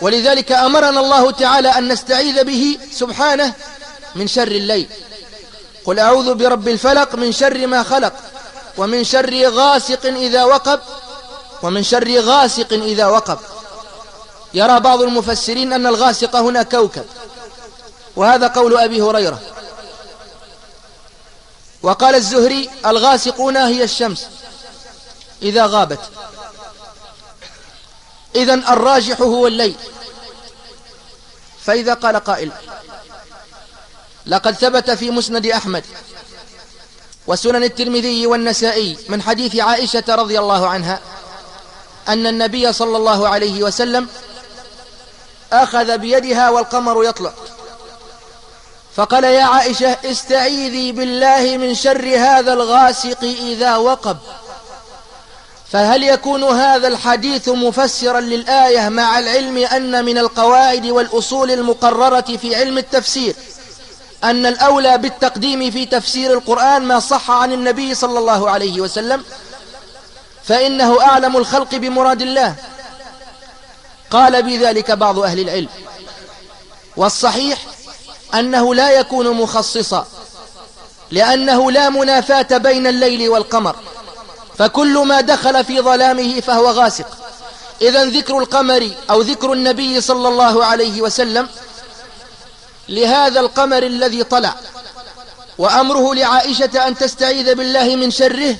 ولذلك أمرنا الله تعالى أن نستعيذ به سبحانه من شر الليل. قل أعوذ برب الفلق من شر ما خلق ومن شر غاسق إذا وقب ومن شر غاسق إذا وقب. يرى بعض المفسرين أن الغاسق هنا كوكب. وهذا قول أبي هريرة. وقال الزهري الغاسقون هي الشمس. إذا غابت. إذا الراجح هو الليل. فإذا قال قائل لقد ثبت في مسند أحمد وسنن الترمذي والنسائي من حديث عائشة رضي الله عنها أن النبي صلى الله عليه وسلم أخذ بيدها والقمر يطلع فقال يا عائشة استعيذي بالله من شر هذا الغاسق إذا وقب. فهل يكون هذا الحديث مفسرا للآية مع العلم أن من القواعد والأصول المقررة في علم التفسير أن الأولى بالتقديم في تفسير القرآن ما صح عن النبي صلى الله عليه وسلم؟ فإنه أعلم الخلق بمراد الله. قال بذلك بعض أهل العلم. والصحيح أنه لا يكون مخصصا لأنه لا منافاة بين الليل والقمر. فكل ما دخل في ظلامه فهو غاسق. إذا ذكر القمر أو ذكر النبي صلى الله عليه وسلم لهذا القمر الذي طلع وأمره لعائشة أن تستعيذ بالله من شره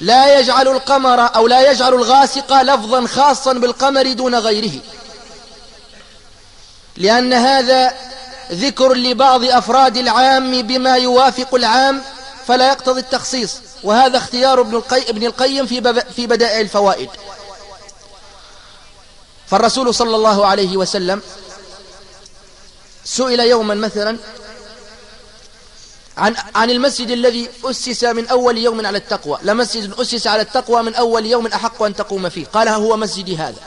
لا يجعل القمر أو لا يجعل الغاسق لفظا خاصا بالقمر دون غيره. لأن هذا ذكر لبعض أفراد العام بما يوافق العام فلا يقتضي التخصيص. وهذا اختيار ابن, القي... ابن القيم في, في بدائع الفوائد. فالرسول صلى الله عليه وسلم سئل يوما مثلا عن, عن المسجد الذي أسس من أول يوم على التقوى. لمسجد أسس على التقوى من أول يوم أحق أن تقوم فيه. قال هو مسجدي هذا.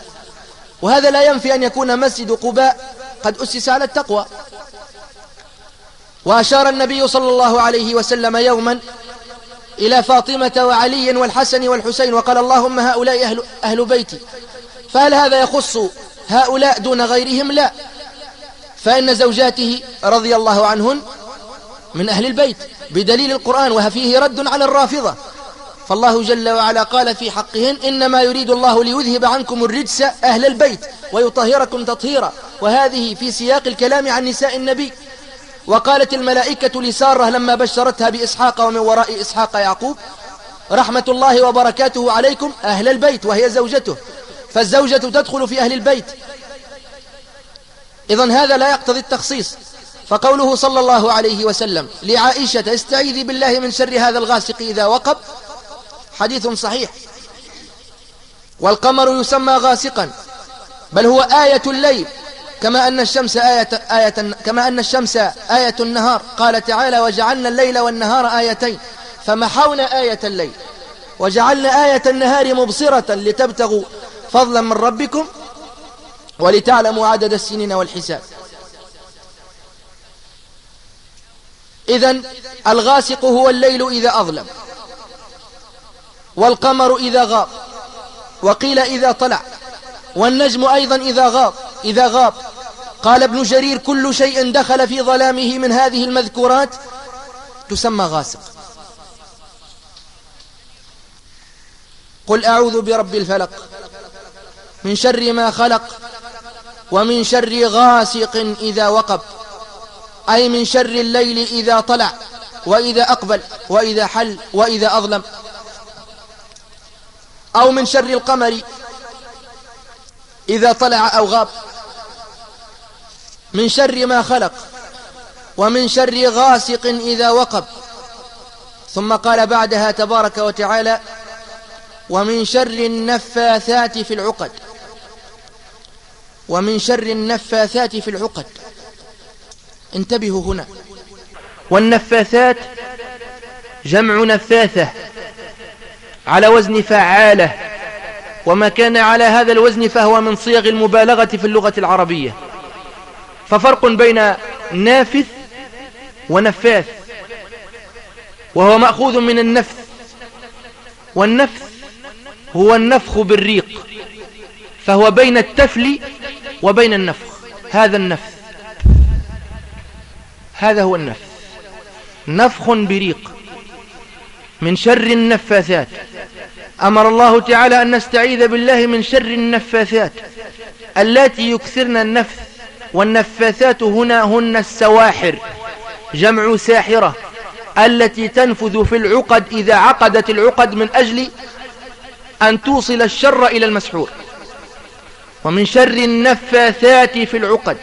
وهذا لا ينفي أن يكون مسجد قباء قد أسس على التقوى. وأشار النبي صلى الله عليه وسلم يوما إلى فاطمة وعلي والحسن والحسين وقال اللهم هؤلاء أهل, أهل بيتي. فهل هذا يخص هؤلاء دون غيرهم؟ لا. فإن زوجاته رضي الله عنهن من أهل البيت بدليل القرآن وفيه رد على الرافضة. فالله جل وعلا قال في حقهن إنما يريد الله ليذهب عنكم الرجس أهل البيت ويطهركم تطهيرا. وهذه في سياق الكلام عن نساء النبي. وقالت الملائكة لسارة لما بشرتها بإسحاق ومن وراء إسحاق يعقوب رحمة الله وبركاته عليكم أهل البيت وهي زوجته. فالزوجة تدخل في أهل البيت. إذن هذا لا يقتضي التخصيص. فقوله صلى الله عليه وسلم لعائشة استعيذي بالله من شر هذا الغاسق إذا وقب. حديث صحيح. والقمر يسمى غاسقا بل هو آية الليل. كما أن الشمس آية, آية كما أن الشمس آية النهار. قال تعالى وجعلنا الليل والنهار آيتين. فمحونا آية الليل. وجعلنا آية النهار مبصرة لتبتغوا فضلا من ربكم ولتعلموا عدد السنين والحساب. إذا الغاسق هو الليل إذا أظلم والقمر إذا غاب وقيل إذا طلع والنجم أيضا إذا غاب إذا غاب قال ابن جرير كل شيء دخل في ظلامه من هذه المذكورات تسمى غاسق. قل أعوذ برب الفلق من شر ما خلق ومن شر غاسق إذا وقب أي من شر الليل إذا طلع وإذا أقبل وإذا حل وإذا أظلم أو من شر القمر إذا طلع أو غاب. من شر ما خلق ومن شر غاسق إذا وقب. ثم قال بعدها تبارك وتعالى ومن شر النفاثات في العقد. ومن شر النفاثات في العقد. انتبهوا هنا. والنفاثات جمع نفاثة على وزن فعالة وما كان على هذا الوزن فهو من صيغ المبالغة في اللغة العربية. ففرق بين نافث ونفاث وهو مأخوذ من النفث. والنفث هو النفخ بالريق فهو بين التفل وبين النفخ. هذا النفث هذا هو النفث. نفخ بريق من شر النفاثات. أمر الله تعالى أن نستعيذ بالله من شر النفاثات التي يكثرن النفث والنفاثات هنا هن السواحر جمع ساحرة التي تنفذ في العقد إذا عقدت العقد من أجل أن توصل الشر إلى المسحور. ومن شر النفاثات في العقد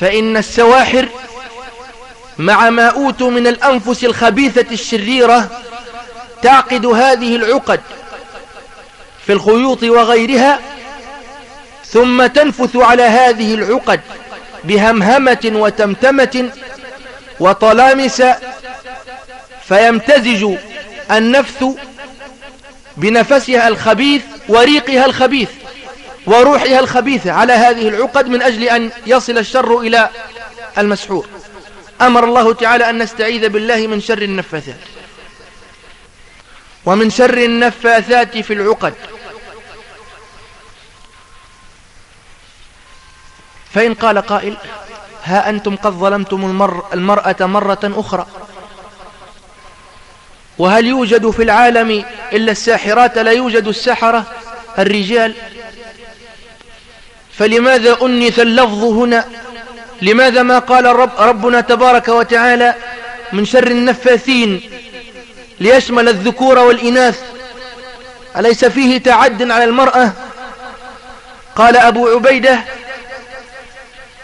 فإن السواحر مع ما أوتوا من الأنفس الخبيثة الشريرة تعقد هذه العقد في الخيوط وغيرها ثم تنفث على هذه العقد بهمهمة وتمتمة وطلامس فيمتزج النفث بنفسها الخبيث وريقها الخبيث وروحها الخبيثة على هذه العقد من أجل أن يصل الشر إلى المسحور. أمر الله تعالى أن نستعيذ بالله من شر النفاثات. ومن شر النفاثات في العقد. فإن قال قائل ها أنتم قد ظلمتم المر المرأة مرة أخرى. وهل يوجد في العالم إلا الساحرات لا يوجد السحرة؟ الرجال. فلماذا أنث اللفظ هنا؟ لماذا ما قال الرب ربنا تبارك وتعالى من شر النفاثين ليشمل الذكور والإناث؟ أليس فيه تعد على المرأة؟ قال أبو عبيدة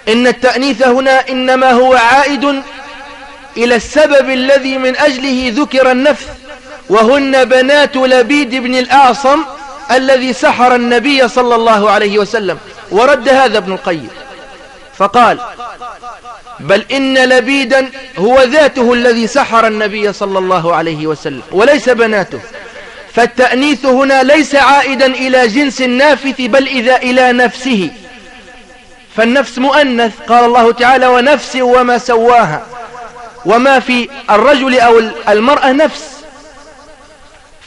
إن التأنيث هنا إنما هو عائد إلى السبب الذي من أجله ذكر النفث وهن بنات لبيد بن الأعصم الذي سحر النبي صلى الله عليه وسلم. ورد هذا ابن القيم. فقال بل إن لبيدا هو ذاته الذي سحر النبي صلى الله عليه وسلم وليس بناته. فالتأنيث هنا ليس عائدا إلى جنس النافث بل إذا إلى نفسه. فالنفس مؤنث قال الله تعالى ونفس وما سواها. وما في الرجل أو المرأة نفس.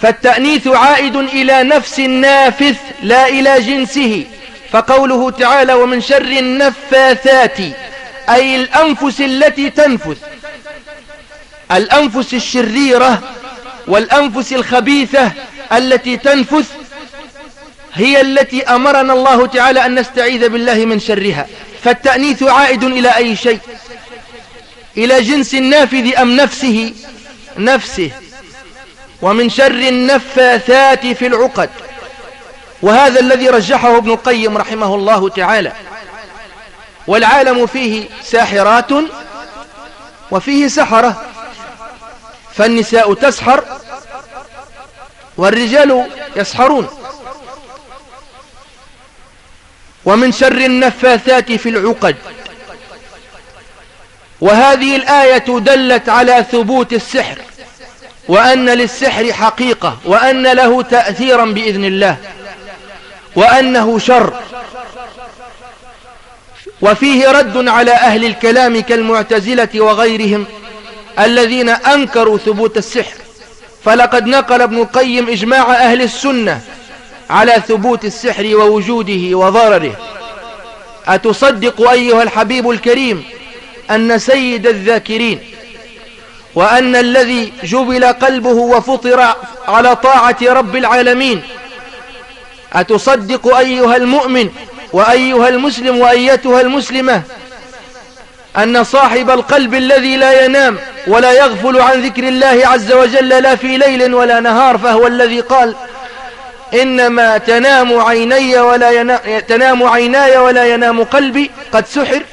فالتأنيث عائد إلى نفس النافث لا إلى جنسه. فقوله تعالى ومن شر النفاثات أي الأنفس التي تنفث. الأنفس الشريرة والأنفس الخبيثة التي تنفث هي التي أمرنا الله تعالى أن نستعيذ بالله من شرها. فالتأنيث عائد إلى أي شيء؟ إلى جنس النافذ أم نفسه؟ نفسه. ومن شر النفاثات في العقد. وهذا الذي رجحه ابن القيم رحمه الله تعالى. والعالم فيه ساحرات وفيه سحرة. فالنساء تسحر والرجال يسحرون. ومن شر النفاثات في العقد. وهذه الآية دلت على ثبوت السحر وأن للسحر حقيقة وأن له تأثيرا بإذن الله وأنه شر. وفيه رد على أهل الكلام كالمعتزلة وغيرهم الذين أنكروا ثبوت السحر. فلقد نقل ابن القيم إجماع أهل السنة على ثبوت السحر ووجوده وضرره. أتصدق أيها الحبيب الكريم أن سيد الذاكرين وأن الذي جبل قلبه وفطر على طاعة رب العالمين أتصدق أيها المؤمن وأيها المسلم وأيتها المسلمة أن صاحب القلب الذي لا ينام ولا يغفل عن ذكر الله عز وجل لا في ليل ولا نهار فهو الذي قال إنما تنام عيني ولا تنام عيناي ولا ينام قلبي. قد سحر.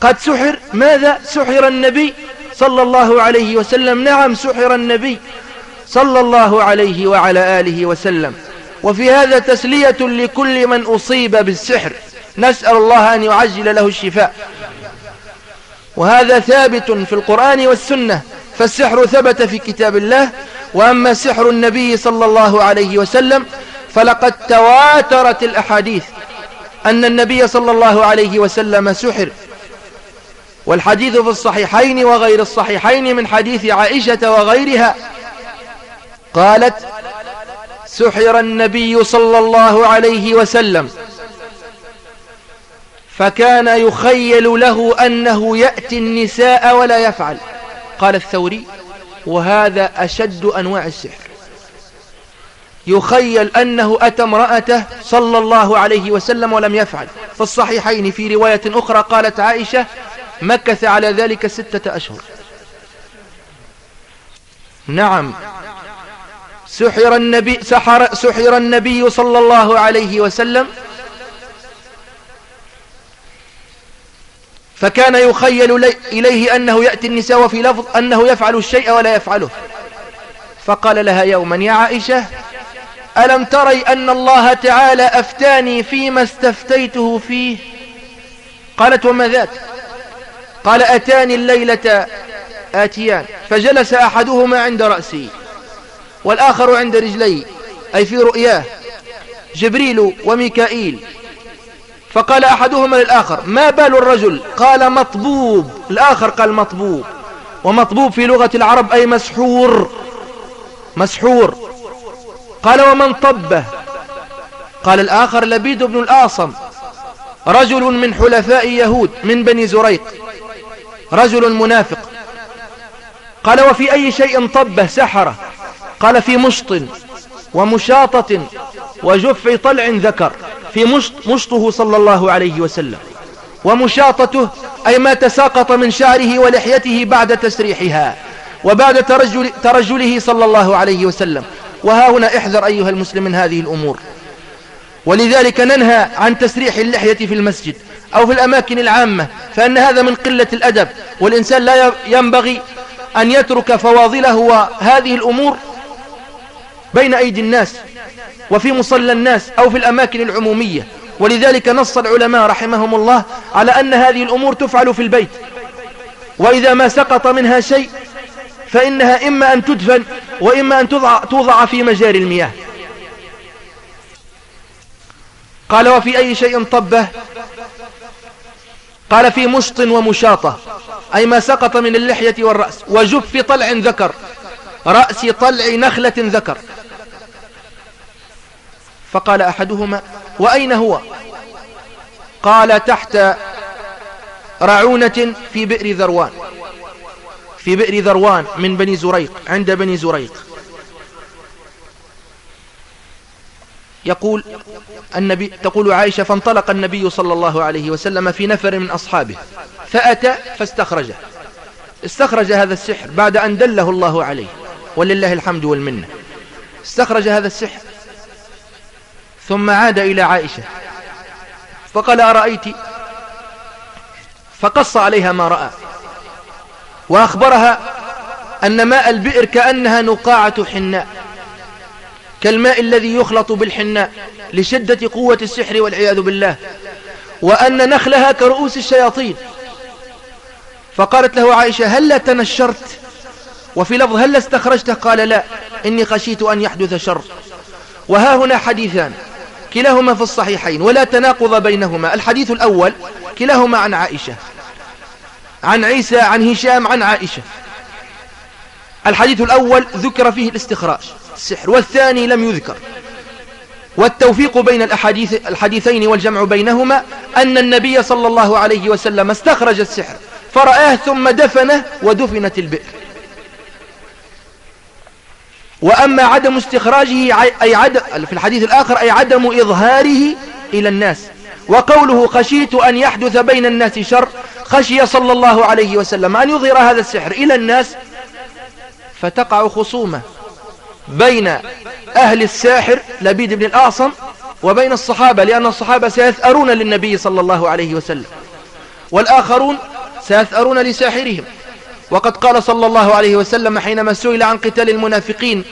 قد سحر. ماذا سحر النبي صلى الله عليه وسلم؟ نعم سحر النبي صلى الله عليه وعلى آله وسلم. وفي هذا تسلية لكل من أصيب بالسحر. نسأل الله أن يعجل له الشفاء. وهذا ثابت في القرآن والسنة. فالسحر ثبت في كتاب الله. وأما سحر النبي صلى الله عليه وسلم فلقد تواترت الأحاديث أن النبي صلى الله عليه وسلم سحر. والحديث في الصحيحين وغير الصحيحين من حديث عائشة وغيرها قالت سحر النبي صلى الله عليه وسلم. فكان يخيل له أنه يأتي النساء ولا يفعل. قال الثوري وهذا أشد أنواع السحر. يخيل أنه أتى امرأته صلى الله عليه وسلم ولم يفعل. في الصحيحين في رواية أخرى قالت عائشة مكث على ذلك ستة أشهر. نعم. سحر النبي, سحر, سحر النبي صلى الله عليه وسلم فكان يخيل إليه أنه يأتي النساء وفي لفظ أنه يفعل الشيء ولا يفعله. فقال لها يوما يا عائشة ألم تري أن الله تعالى أفتاني فيما استفتيته فيه؟ قالت وما ذات قال أتاني الليلة آتيان فجلس أحدهما عند رأسي والآخر عند رجلي أي في رؤياه جبريل وميكائيل. فقال أحدهما للآخر ما بال الرجل؟ قال مطبوب. الآخر قال مطبوب. ومطبوب في لغة العرب أي مسحور؟ مسحور. قال ومن طبه؟ قال الآخر لبيد بن الآصم رجل من حلفاء يهود من بني زريق. رجل منافق. قال وفي أي شيء طبه سحرة؟ قال في مشط ومشاطة وجف طلع ذكر. في مشط مشطه صلى الله عليه وسلم. ومشاطته أي ما تساقط من شعره ولحيته بعد تسريحها وبعد ترجل ترجله صلى الله عليه وسلم. وها هنا احذر أيها المسلم من هذه الأمور. ولذلك ننهى عن تسريح اللحية في المسجد أو في الأماكن العامة فأن هذا من قلة الأدب. والإنسان لا ينبغي أن يترك فواضله وهذه الأمور بين أيدي الناس. وفي مصلى الناس أو في الأماكن العمومية. ولذلك نص العلماء رحمهم الله على أن هذه الأمور تفعل في البيت. وإذا ما سقط منها شيء فإنها إما أن تدفن وإما أن توضع, في مجاري المياه. قال وفي أي شيء طبه؟ قال في مشط ومشاطة. أي ما سقط من اللحية والرأس. وجف طلع ذكر. رأس طلع نخلة ذكر. فقال أحدهما وأين هو؟ قال تحت رعونة في بئر ذروان. في بئر ذروان من بني زريق عند بني زريق. يقول النبي تقول عائشة فانطلق النبي صلى الله عليه وسلم في نفر من أصحابه فأتى فاستخرجه استخرج هذا السحر بعد أن دله الله عليه ولله الحمد والمنة. استخرج هذا السحر ثم عاد إلى عائشة. فقال أرأيت؟ فقص عليها ما رأى. وأخبرها أن ماء البئر كأنها نقاعة حناء. كالماء الذي يخلط بالحناء لشدة قوة السحر والعياذ بالله. وأن نخلها كرؤوس الشياطين. فقالت له عائشة هل تنشرت؟ وفي لفظ هل استخرجته قال لا إني خشيت أن يحدث شر. وها هنا حديثان. كلاهما في الصحيحين ولا تناقض بينهما. الحديث الأول كلاهما عن عائشة. عن عيسى عن هشام عن عائشة. الحديث الأول ذكر فيه الاستخراج السحر والثاني لم يذكر. والتوفيق بين الأحاديث الحديثين والجمع بينهما أن النبي صلى الله عليه وسلم استخرج السحر فرآه ثم دفنه ودفنت البئر. وأما عدم استخراجه أي عدم في الحديث الآخر أي عدم إظهاره إلى الناس. وقوله خشيت أن يحدث بين الناس شر خشي صلى الله عليه وسلم أن يظهر هذا السحر إلى الناس فتقع خصومة بين أهل الساحر لبيد بن الأعصم وبين الصحابة لأن الصحابة سيثأرون للنبي صلى الله عليه وسلم والآخرون سيثأرون لساحرهم. وقد قال صلى الله عليه وسلم حينما سئل عن قتال المنافقين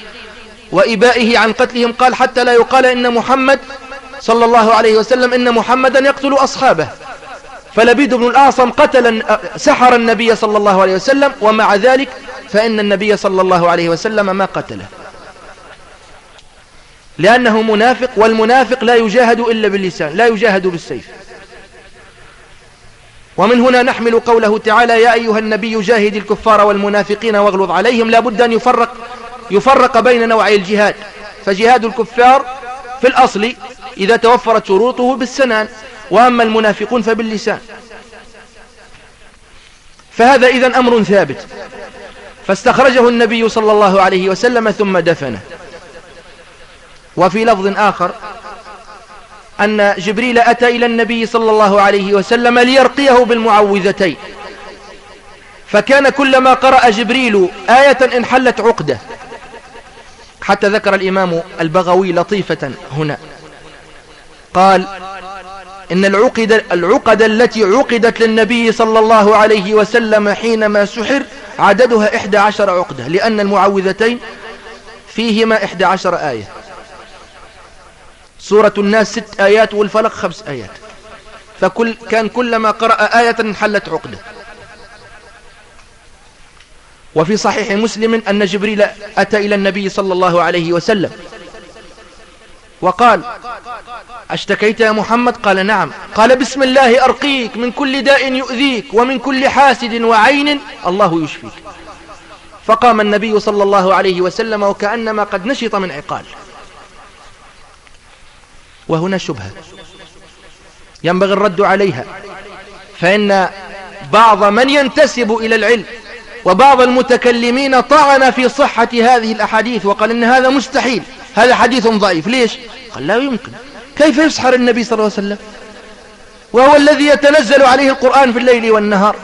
وإبائه عن قتلهم قال حتى لا يقال إن محمد صلى الله عليه وسلم إن محمدا يقتل أصحابه. فلبيد بن الأعصم قتل سحر النبي صلى الله عليه وسلم ومع ذلك فإن النبي صلى الله عليه وسلم ما قتله. لأنه منافق والمنافق لا يجاهد إلا باللسان لا يجاهد بالسيف. ومن هنا نحمل قوله تعالى يا أيها النبي جاهد الكفار والمنافقين واغلظ عليهم لا بد أن يفرق, يفرق بين نوعي الجهاد. فجهاد الكفار في الأصل إذا توفرت شروطه بالسنان وأما المنافقون فباللسان. فهذا إذن أمر ثابت. فاستخرجه النبي صلى الله عليه وسلم ثم دفنه. وفي لفظ آخر أن جبريل أتى إلى النبي صلى الله عليه وسلم ليرقيه بالمعوذتين. فكان كلما قرأ جبريل آية انحلت عقدة. حتى ذكر الإمام البغوي لطيفة هنا. قال إن العقد, العقد التي عقدت للنبي صلى الله عليه وسلم حينما سحر عددها إحدى عشر عقدة لأن المعوذتين فيهما إحدى عشر آية. سورة الناس ست آيات والفلق خمس آيات. فكل كان كلما قرأ آية انحلت عقدة. وفي صحيح مسلم أن جبريل أتى إلى النبي صلى الله عليه وسلم وقال أشتكيت يا محمد؟ قال نعم. قال بسم الله أرقيك من كل داء يؤذيك ومن كل حاسد وعين الله يشفيك. فقام النبي صلى الله عليه وسلم وكأنما قد نشط من عقال. وهنا شبهة. ينبغي الرد عليها. فإن بعض من ينتسب إلى العلم وبعض المتكلمين طعن في صحة هذه الأحاديث وقال إن هذا مستحيل هذا حديث ضعيف. ليش؟ قال لا يمكن. كيف يسحر النبي صلى الله عليه وسلم؟ وهو الذي يتنزل عليه القرآن في الليل والنهار.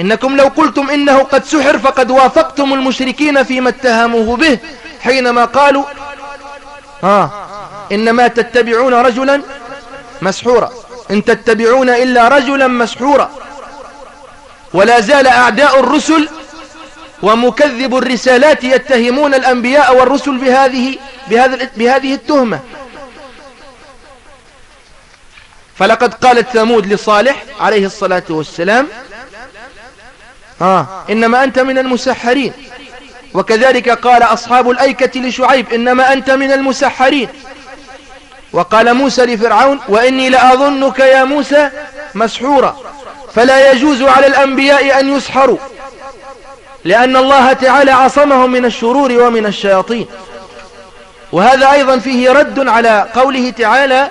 إنكم لو قلتم إنه قد سحر فقد وافقتم المشركين فيما اتهموه به حينما قالوا آه إنما تتبعون رجلا مسحورا. إن تتبعون إلا رجلا مسحورا. ولا زال أعداء الرسل ومكذب الرسالات يتهمون الأنبياء والرسل بهذه, بهذه, بهذه التهمة. فلقد قالت ثمود لصالح عليه الصلاة والسلام آه إنما أنت من المسحرين. وكذلك قال أصحاب الأيكة لشعيب إنما أنت من المسحرين. وقال موسى لفرعون وإني لأظنك يا موسى مسحورا. فلا يجوز على الأنبياء أن يسحروا لأن الله تعالى عصمهم من الشرور ومن الشياطين. وهذا أيضا فيه رد على قوله تعالى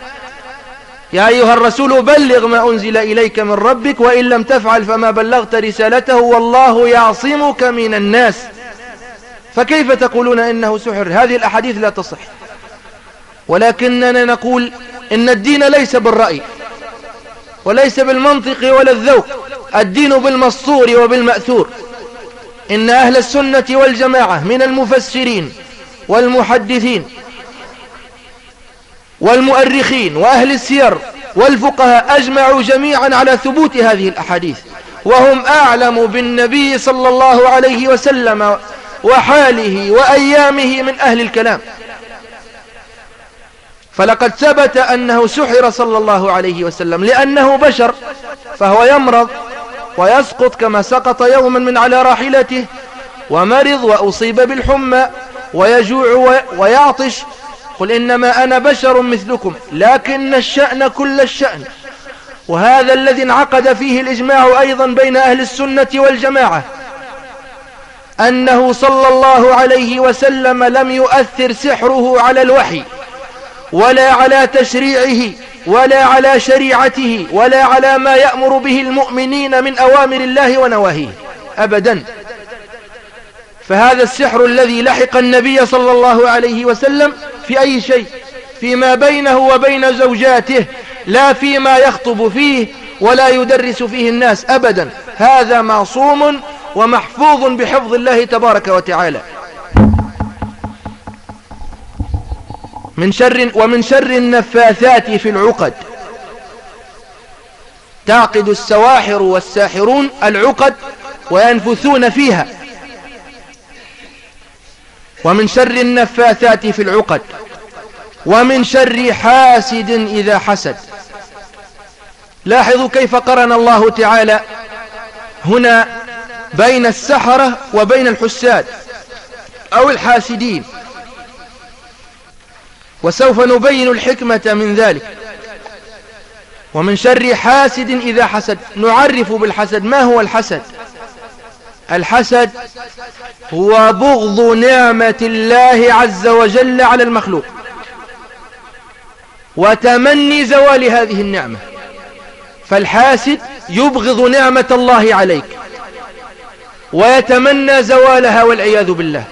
يا أيها الرسول بلغ ما أنزل إليك من ربك وإن لم تفعل فما بلغت رسالته والله يعصمك من الناس. فكيف تقولون إنه سحر؟ هذه الأحاديث لا تصح. ولكننا نقول إن الدين ليس بالرأي وليس بالمنطق ولا الذوق الدين بالمسطور وبالمأثور. إن أهل السنة والجماعة من المفسرين والمحدثين والمؤرخين وأهل السير والفقهاء أجمعوا جميعا على ثبوت هذه الأحاديث وهم أعلم بالنبي صلى الله عليه وسلم وحاله وأيامه من أهل الكلام. فلقد ثبت أنه سحر صلى الله عليه وسلم لأنه بشر فهو يمرض ويسقط كما سقط يوما من على راحلته ومرض وأصيب بالحمى ويجوع ويعطش. قل إنما أنا بشر مثلكم لكن الشأن كل الشأن. وهذا الذي انعقد فيه الإجماع أيضا بين أهل السنة والجماعة. أنه صلى الله عليه وسلم لم يؤثر سحره على الوحي. ولا على تشريعه ولا على شريعته ولا على ما يأمر به المؤمنين من أوامر الله ونواهيه أبدا. فهذا السحر الذي لحق النبي صلى الله عليه وسلم في أي شيء؟ فيما بينه وبين زوجاته لا فيما يخطب فيه ولا يدرس فيه الناس أبدا. هذا معصوم ومحفوظ بحفظ الله تبارك وتعالى. من شر ومن شر النفاثات في العقد. تعقد السواحر والساحرون العقد وينفثون فيها. ومن شر النفاثات في العقد. ومن شر حاسد إذا حسد. لاحظوا كيف قرن الله تعالى هنا بين السحرة وبين الحساد أو الحاسدين. وسوف نبين الحكمة من ذلك. ومن شر حاسد إذا حسد. نعرف بالحسد. ما هو الحسد؟ الحسد هو بغض نعمة الله عز وجل على المخلوق. وتمني زوال هذه النعمة. فالحاسد يبغض نعمة الله عليك. ويتمنى زوالها والعياذ بالله.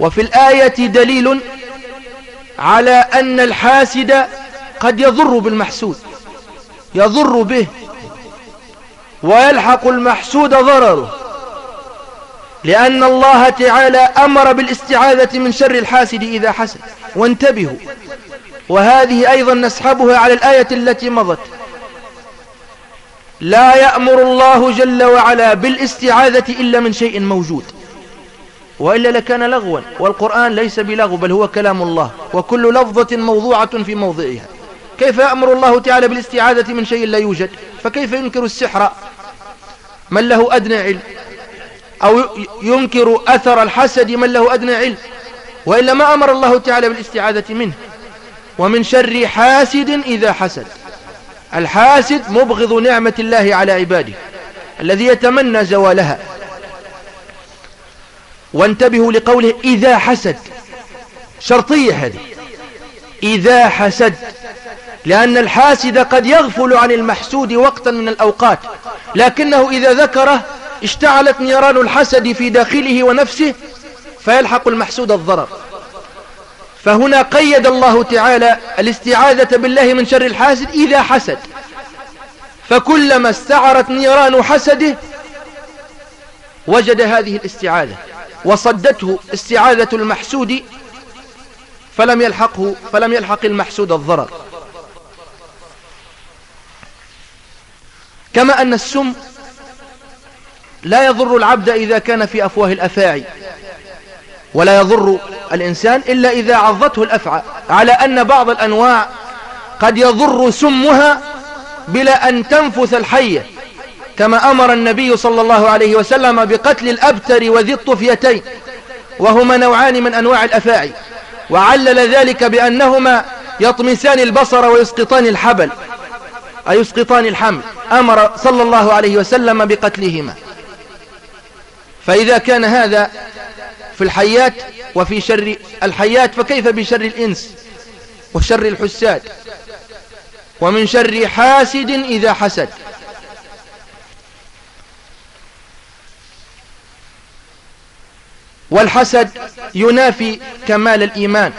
وفي الآية دليل على أن الحاسد قد يضر بالمحسود يضر به ويلحق المحسود ضرره. لأن الله تعالى أمر بالاستعاذة من شر الحاسد إذا حسد وانتبهوا. وهذه أيضا نسحبها على الآية التي مضت. لا يأمر الله جل وعلا بالاستعاذة إلا من شيء موجود. وإلا لكان لغوا والقرآن ليس بلغو بل هو كلام الله وكل لفظة موضوعة في موضعها. كيف يأمر الله تعالى بالاستعاذة من شيء لا يوجد؟ فكيف ينكر السحر؟ من له أدنى علم. أو ينكر أثر الحسد من له أدنى علم. وإلا ما أمر الله تعالى بالاستعاذة منه. ومن شر حاسد إذا حسد. الحاسد مبغض نعمة الله على عباده الذي يتمنى زوالها. وانتبهوا لقوله إذا حسد. شرطية هذه. إذا حسد. لأن الحاسد قد يغفل عن المحسود وقتا من الأوقات. لكنه إذا ذكره اشتعلت نيران الحسد في داخله ونفسه فيلحق المحسود الضرر. فهنا قيد الله تعالى الاستعاذة بالله من شر الحاسد إذا حسد. فكلما استعرت نيران حسده وجد هذه الاستعاذة. وصدته استعاذة المحسود فلم يلحقه فلم يلحق المحسود الضرر. كما أن السم لا يضر العبد إذا كان في أفواه الأفاعي ولا يضر الإنسان إلا إذا عضته الأفعى على أن بعض الأنواع قد يضر سمها بلا أن تنفث الحية. كما أمر النبي صلى الله عليه وسلم بقتل الأبتر وذي الطفيتين وهما نوعان من أنواع الأفاعي. وعلل ذلك بأنهما يطمسان البصر ويسقطان الحبل أي يسقطان الحمل. أمر صلى الله عليه وسلم بقتلهما. فإذا كان هذا في الحيات وفي شر الحيات فكيف بشر الإنس وشر الحساد؟ ومن شر حاسد إذا حسد. والحسد ينافي كمال الإيمان.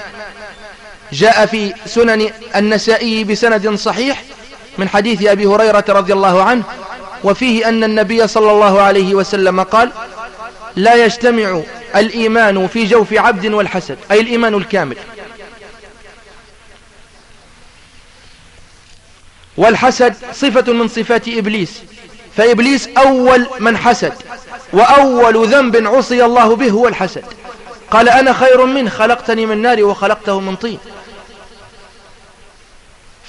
جاء في سنن النسائي بسند صحيح من حديث أبي هريرة رضي الله عنه وفيه أن النبي صلى الله عليه وسلم قال لا يجتمع الإيمان في جوف عبد والحسد أي الإيمان الكامل. والحسد صفة من صفات إبليس فإبليس أول من حسد. وأول ذنب عصي الله به هو الحسد. قال أنا خير منه خلقتني من نار وخلقته من طين.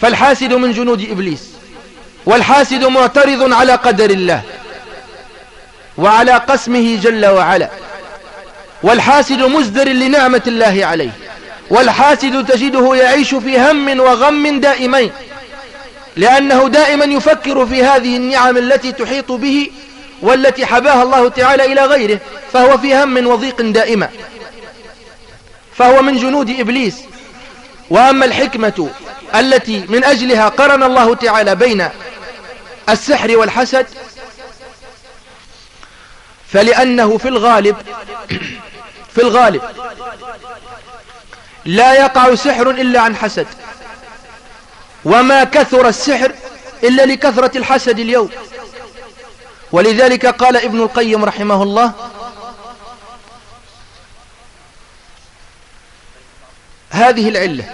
فالحاسد من جنود إبليس والحاسد معترض على قدر الله وعلى قسمه جل وعلا. والحاسد مزدر لنعمة الله عليه. والحاسد تجده يعيش في هم وغم دائمين لأنه دائما يفكر في هذه النعم التي تحيط به والتي حباها الله تعالى إلى غيره فهو في هم وضيق دائما فهو من جنود إبليس. وأما الحكمة التي من أجلها قرن الله تعالى بين السحر والحسد فلأنه في الغالب في الغالب لا يقع سحر إلا عن حسد. وما كثر السحر إلا لكثرة الحسد اليوم. ولذلك قال ابن القيم رحمه الله هذه العلة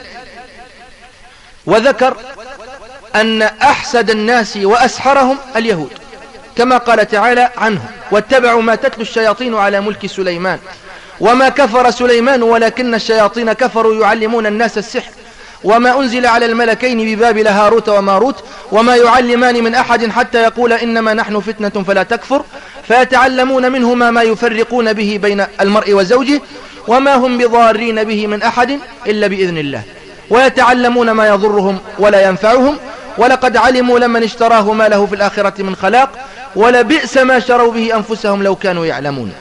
وذكر أن أحسد الناس وأسحرهم اليهود كما قال تعالى عنه واتبعوا ما تتلو الشياطين على ملك سليمان وما كفر سليمان ولكن الشياطين كفروا يعلمون الناس السحر وما أنزل على الملكين ببابل هاروت وماروت وما يعلمان من أحد حتى يقول إنما نحن فتنة فلا تكفر فيتعلمون منهما ما يفرقون به بين المرء وزوجه وما هم بضارين به من أحد إلا بإذن الله ويتعلمون ما يضرهم ولا ينفعهم ولقد علموا لمن اشتراه ما له في الآخرة من خلاق ولبئس ما شروا به أنفسهم لو كانوا يعلمون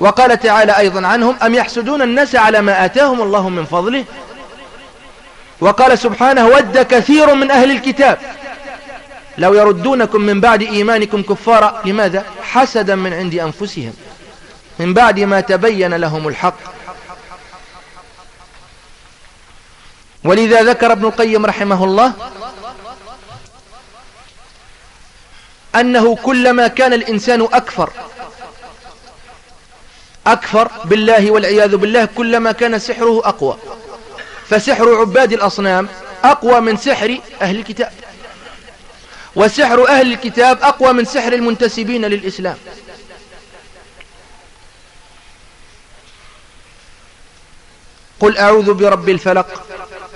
وقال تعالى أيضا عنهم أم يحسدون الناس على ما آتاهم الله من فضله وقال سبحانه ود كثير من أهل الكتاب. لو يردونكم من بعد إيمانكم كفارا لماذا؟ حسدا من عند أنفسهم. من بعد ما تبين لهم الحق. ولذا ذكر ابن القيم رحمه الله أنه كلما كان الإنسان أكفر أكفر بالله والعياذ بالله كلما كان سحره أقوى. فسحر عباد الأصنام أقوى من سحر أهل الكتاب. وسحر أهل الكتاب أقوى من سحر المنتسبين للإسلام. قل أعوذ برب الفلق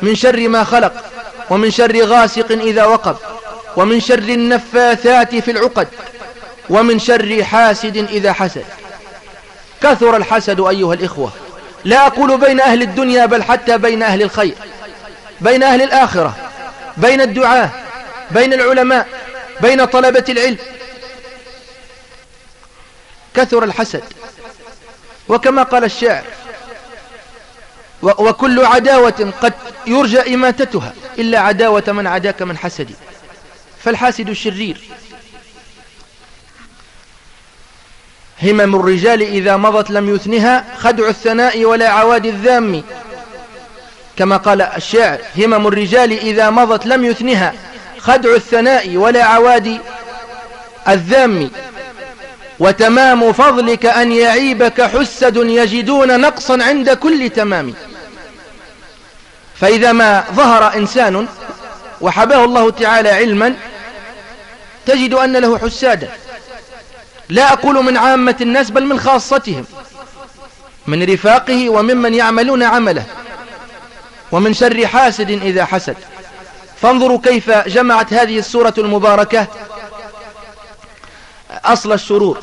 من شر ما خلق ومن شر غاسق إذا وقب ومن شر النفاثات في العقد ومن شر حاسد إذا حسد. كثر الحسد أيها الإخوة. لا أقول بين أهل الدنيا بل حتى بين أهل الخير بين أهل الآخرة بين الدعاة بين العلماء بين طلبة العلم. كثر الحسد وكما قال الشاعر وكل عداوة قد يرجى إماتتها إلا عداوة من عداك من حسدي فالحاسد شرير همم الرجال إذا مضت لم يثنها خدع الثناء ولا عواد الذام. كما قال الشاعر همم الرجال إذا مضت لم يثنها خدع الثناء ولا عواد الذام. وتمام فضلك أن يعيبك حسد يجدون نقصا عند كل تمام. فإذا ما ظهر إنسان وحباه الله تعالى علما تجد أن له حسادا. لا أقول من عامة الناس بل من خاصتهم من رفاقه وممن يعملون عمله ومن شر حاسد إذا حسد فانظروا كيف جمعت هذه السورة المباركة أصل الشرور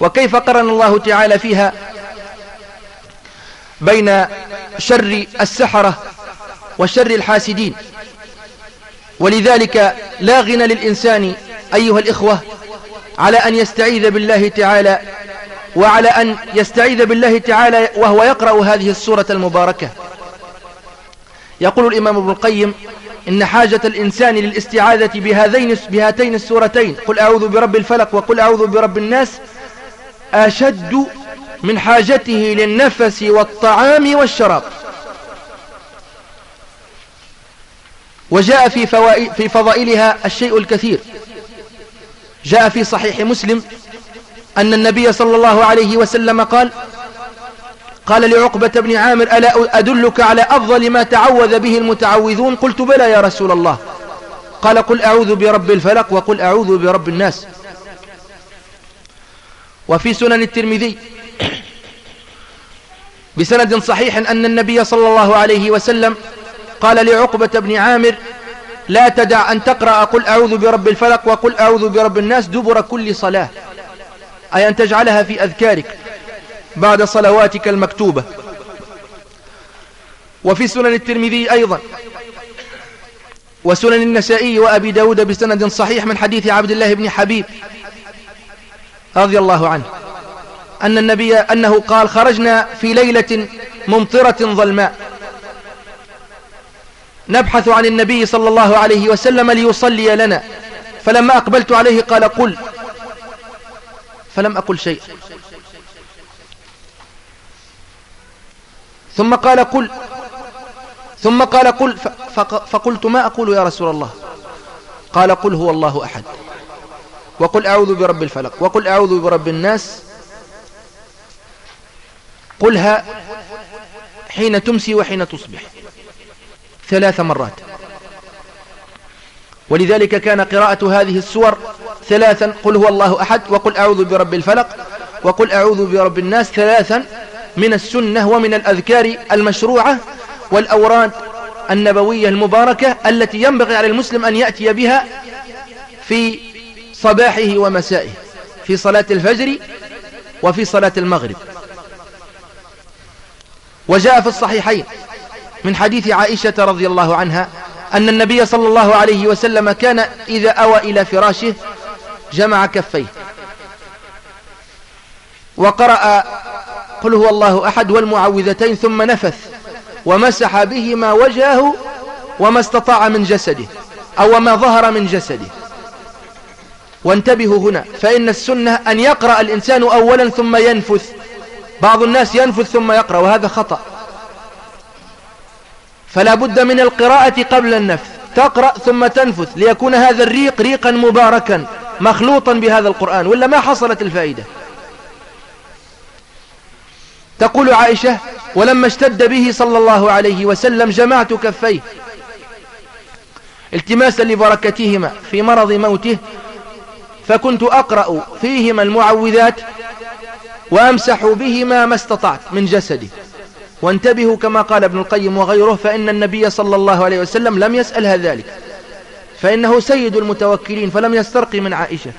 وكيف قرن الله تعالى فيها بين شر السحرة وشر الحاسدين ولذلك لا غنى للإنسان أيها الإخوة على أن يستعيذ بالله تعالى وعلى أن يستعيذ بالله تعالى وهو يقرأ هذه السورة المباركة. يقول الإمام ابن القيم إن حاجة الإنسان للاستعاذة بهذين بهاتين السورتين قل أعوذ برب الفلق وقل أعوذ برب الناس أشد من حاجته للنفس والطعام والشراب. وجاء في, في فضائلها الشيء الكثير. جاء في صحيح مسلم أن النبي صلى الله عليه وسلم قال قال لعقبة بن عامر ألا أدلك على أفضل ما تعوذ به المتعوذون؟ قلت بلى يا رسول الله. قال قل أعوذ برب الفلق وقل أعوذ برب الناس. وفي سنن الترمذي بسند صحيح أن النبي صلى الله عليه وسلم قال لعقبة بن عامر لا تدع أن تقرأ قل أعوذ برب الفلق وقل أعوذ برب الناس دبر كل صلاة. أي أن تجعلها في أذكارك بعد صلواتك المكتوبة. وفي سنن الترمذي أيضا. وسنن النسائي وأبي داود بسند صحيح من حديث عبد الله بن حبيب رضي الله عنه. أن النبي أنه قال خرجنا في ليلة ممطرة ظلماء. نبحث عن النبي صلى الله عليه وسلم ليصلي لنا. فلما أقبلت عليه قال قل. فلم أقل شيء. ثم قال قل. ثم قال قل. فقلت ما أقول يا رسول الله؟ قال قل هو الله أحد. وقل أعوذ برب الفلق. وقل أعوذ برب الناس. قلها حين تمسي وحين تصبح. ثلاث مرات. ولذلك كان قراءة هذه السور ثلاثا قل هو الله أحد وقل أعوذ برب الفلق وقل أعوذ برب الناس ثلاثا من السنة ومن الأذكار المشروعة والأوراد النبوية المباركة التي ينبغي على المسلم أن يأتي بها في صباحه ومسائه في صلاة الفجر وفي صلاة المغرب. وجاء في الصحيحين من حديث عائشة رضي الله عنها أن النبي صلى الله عليه وسلم كان إذا أوى إلى فراشه جمع كفيه وقرأ قل هو الله أحد والمعوذتين ثم نفث ومسح بهما وجهه وما استطاع من جسده أو ما ظهر من جسده. وانتبهوا هنا فإن السنة أن يقرأ الإنسان أولا ثم ينفث بعض الناس ينفث ثم يقرأ وهذا خطأ. فلا بد من القراءة قبل النفث تقرأ ثم تنفث ليكون هذا الريق ريقا مباركا مخلوطا بهذا القرآن. ولا ما حصلت الفائدة؟ تقول عائشة ولما اشتد به صلى الله عليه وسلم جمعت كفيه. التماسا لبركتهما في مرض موته فكنت أقرأ فيهما المعوذات وأمسح بهما ما استطعت من جسدي. وانتبهوا كما قال ابن القيم وغيره فإن النبي صلى الله عليه وسلم لم يسألها ذلك فإنه سيد المتوكلين فلم يسترقي من عائشة.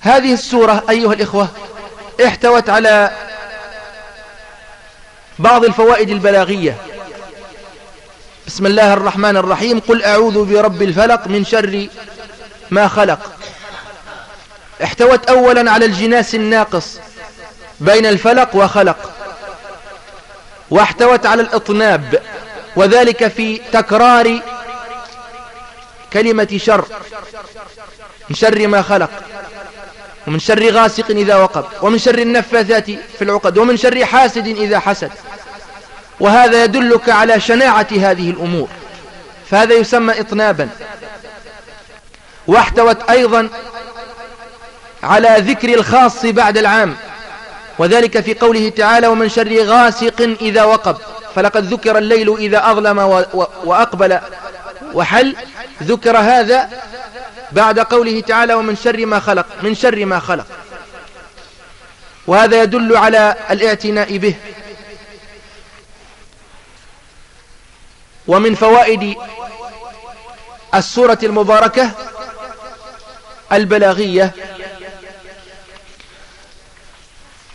هذه السورة أيها الإخوة احتوت على بعض الفوائد البلاغية. بسم الله الرحمن الرحيم قل أعوذ برب الفلق من شر ما خلق. احتوت أولا على الجناس الناقص. بين الفلق وخلق واحتوت على الإطناب وذلك في تكرار كلمة شر من شر ما خلق ومن شر غاسق إذا وقب ومن شر النفاثات في العقد ومن شر حاسد إذا حسد. وهذا يدلك على شناعة هذه الأمور فهذا يسمى إطنابا. واحتوت أيضا على ذكر الخاص بعد العام وذلك في قوله تعالى ومن شر غاسق إذا وقب فلقد ذكر الليل إذا أظلم وأقبل وحل ذكر هذا بعد قوله تعالى ومن شر ما خلق من شر ما خلق وهذا يدل على الاعتناء به ومن فوائد السورة المباركة البلاغية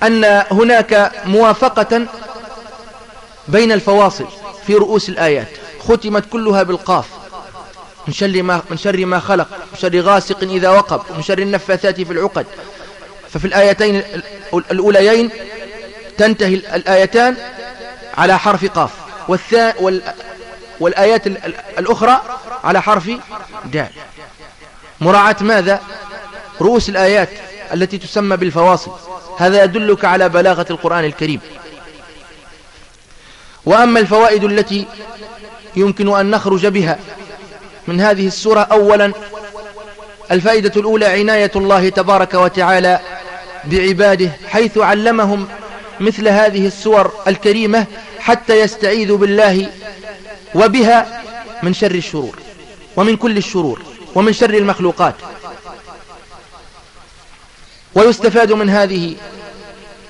أن هناك موافقة بين الفواصل في رؤوس الآيات. ختمت كلها بالقاف. من شر ما, من شر ما خلق من شر غاسق إذا وقب من شر النفاثات في العقد. ففي الآيتين الأوليين تنتهي الآيتان على حرف قاف. والثا وال والآيات الأخرى على حرف دال. مراعاة ماذا؟ رؤوس الآيات. التي تسمى بالفواصل. هذا يدلك على بلاغة القرآن الكريم. وأما الفوائد التي يمكن أن نخرج بها من هذه السورة أولا الفائدة الأولى عناية الله تبارك وتعالى بعباده حيث علمهم مثل هذه السور الكريمة حتى يستعيذوا بالله وبها من شر الشرور ومن كل الشرور ومن شر المخلوقات. ويستفاد من هذه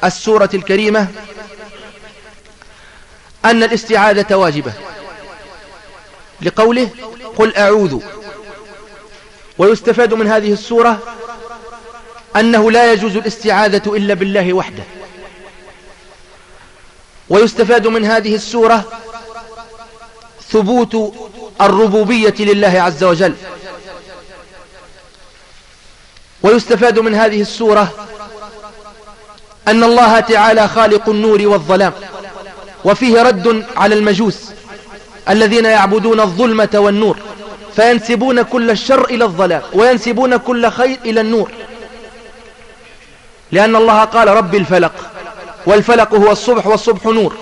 السورة الكريمة أن الاستعاذة واجبة. لقوله قل أعوذ. ويستفاد من هذه السورة أنه لا يجوز الاستعاذة إلا بالله وحده. ويستفاد من هذه السورة ثبوت الربوبية لله عز وجل. ويستفاد من هذه السورة أن الله تعالى خالق النور والظلام وفيه رد على المجوس الذين يعبدون الظلمة والنور فينسبون كل الشر إلى الظلام وينسبون كل خير إلى النور. لأن الله قال رب الفلق والفلق هو الصبح والصبح نور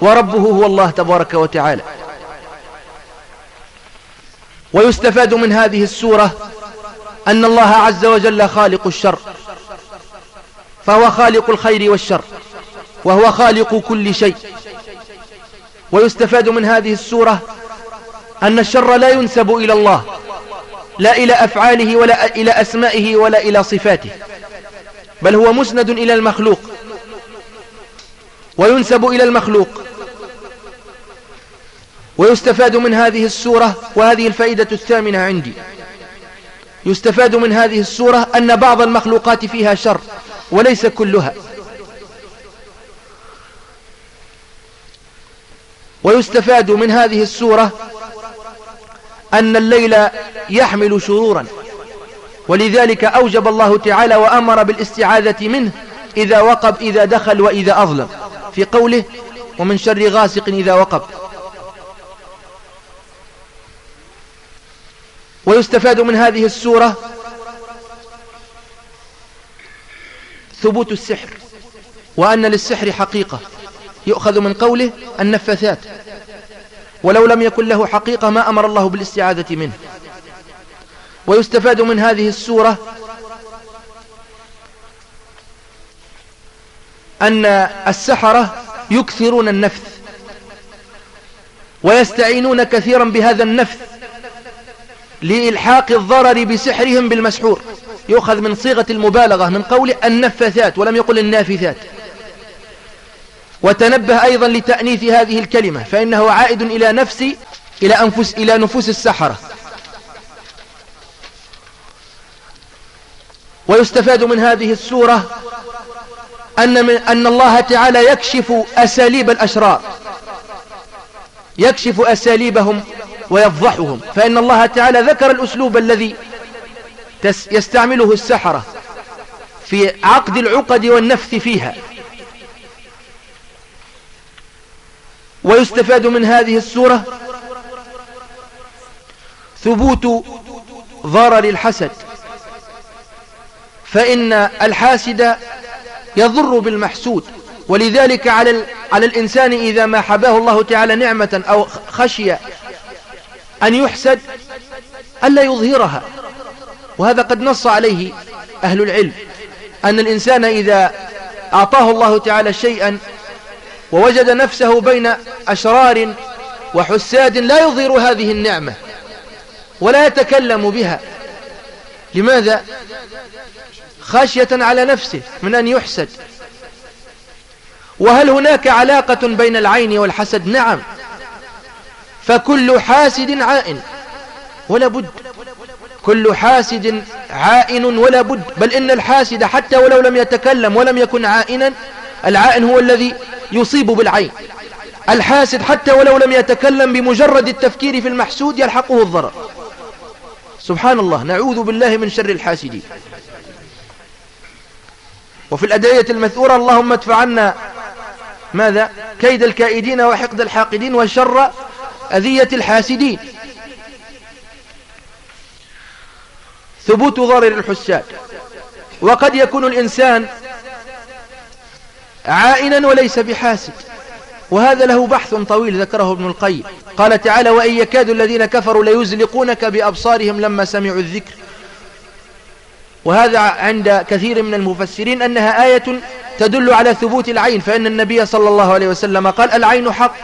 وربه هو الله تبارك وتعالى. ويستفاد من هذه السورة أن الله عز وجل خالق الشر فهو خالق الخير والشر وهو خالق كل شيء. ويستفاد من هذه السورة أن الشر لا ينسب إلى الله لا إلى أفعاله ولا إلى أسمائه ولا إلى صفاته بل هو مسند إلى المخلوق وينسب إلى المخلوق. ويستفاد من هذه السورة وهذه الفائدة الثامنة عندي. يستفاد من هذه السورة أن بعض المخلوقات فيها شر وليس كلها. ويستفاد من هذه السورة أن الليل يحمل شرورا ولذلك أوجب الله تعالى وأمر بالاستعاذة منه إذا وقب إذا دخل وإذا أظلم. في قوله ومن شر غاسق إذا وقب. ويستفاد من هذه السورة ثبوت السحر وأن للسحر حقيقة يؤخذ من قوله النفثات ولو لم يكن له حقيقة ما أمر الله بالاستعاذة منه. ويستفاد من هذه السورة أن السحرة يكثرون النفث ويستعينون كثيرا بهذا النفث لإلحاق الضرر بسحرهم بالمسحور. يؤخذ من صيغة المبالغة من قول النفثات ولم يقل النافثات وتنبه أيضا لتأنيث هذه الكلمة فإنه عائد إلى نفس إلى, أنفس إلى نفوس السحرة. ويستفاد من هذه السورة أن, من أن الله تعالى يكشف أساليب الأشرار. يكشف أساليبهم ويفضحهم. فإن الله تعالى ذكر الأسلوب الذي يستعمله السحرة في عقد العقد والنفث فيها. ويستفاد من هذه السورة ثبوت ضرر الحسد. فإن الحاسد يضر بالمحسود. ولذلك على, على الإنسان إذا ما حباه الله تعالى نعمة أو خشي أن يحسد ألا يظهرها. وهذا قد نص عليه أهل العلم أن الإنسان إذا أعطاه الله تعالى شيئا ووجد نفسه بين أشرار وحساد لا يظهر هذه النعمة ولا يتكلم بها. لماذا؟ خشية على نفسه من أن يحسد. وهل هناك علاقة بين العين والحسد؟ نعم. فكل حاسد عائن ولا بد. كل حاسد عائن ولا بد. بل إن الحاسد حتى ولو لم يتكلم ولم يكن عائنا العائن هو الذي يصيب بالعين. الحاسد حتى ولو لم يتكلم بمجرد التفكير في المحسود يلحقه الضرر. سبحان الله نعوذ بالله من شر الحاسدين. وفي الأدعية المثورة اللهم ادفع عنا ماذا؟ كيد الكائدين وحقد الحاقدين وشر أذية الحاسدين. ثبوت ضرر الحساد. وقد يكون الإنسان عائنا وليس بحاسد. وهذا له بحث طويل ذكره ابن القيم. قال تعالى وإن يكاد الذين كفروا ليزلقونك بأبصارهم لما سمعوا الذكر وهذا عند كثير من المفسرين أنها آية تدل على ثبوت العين فإن النبي صلى الله عليه وسلم قال العين حق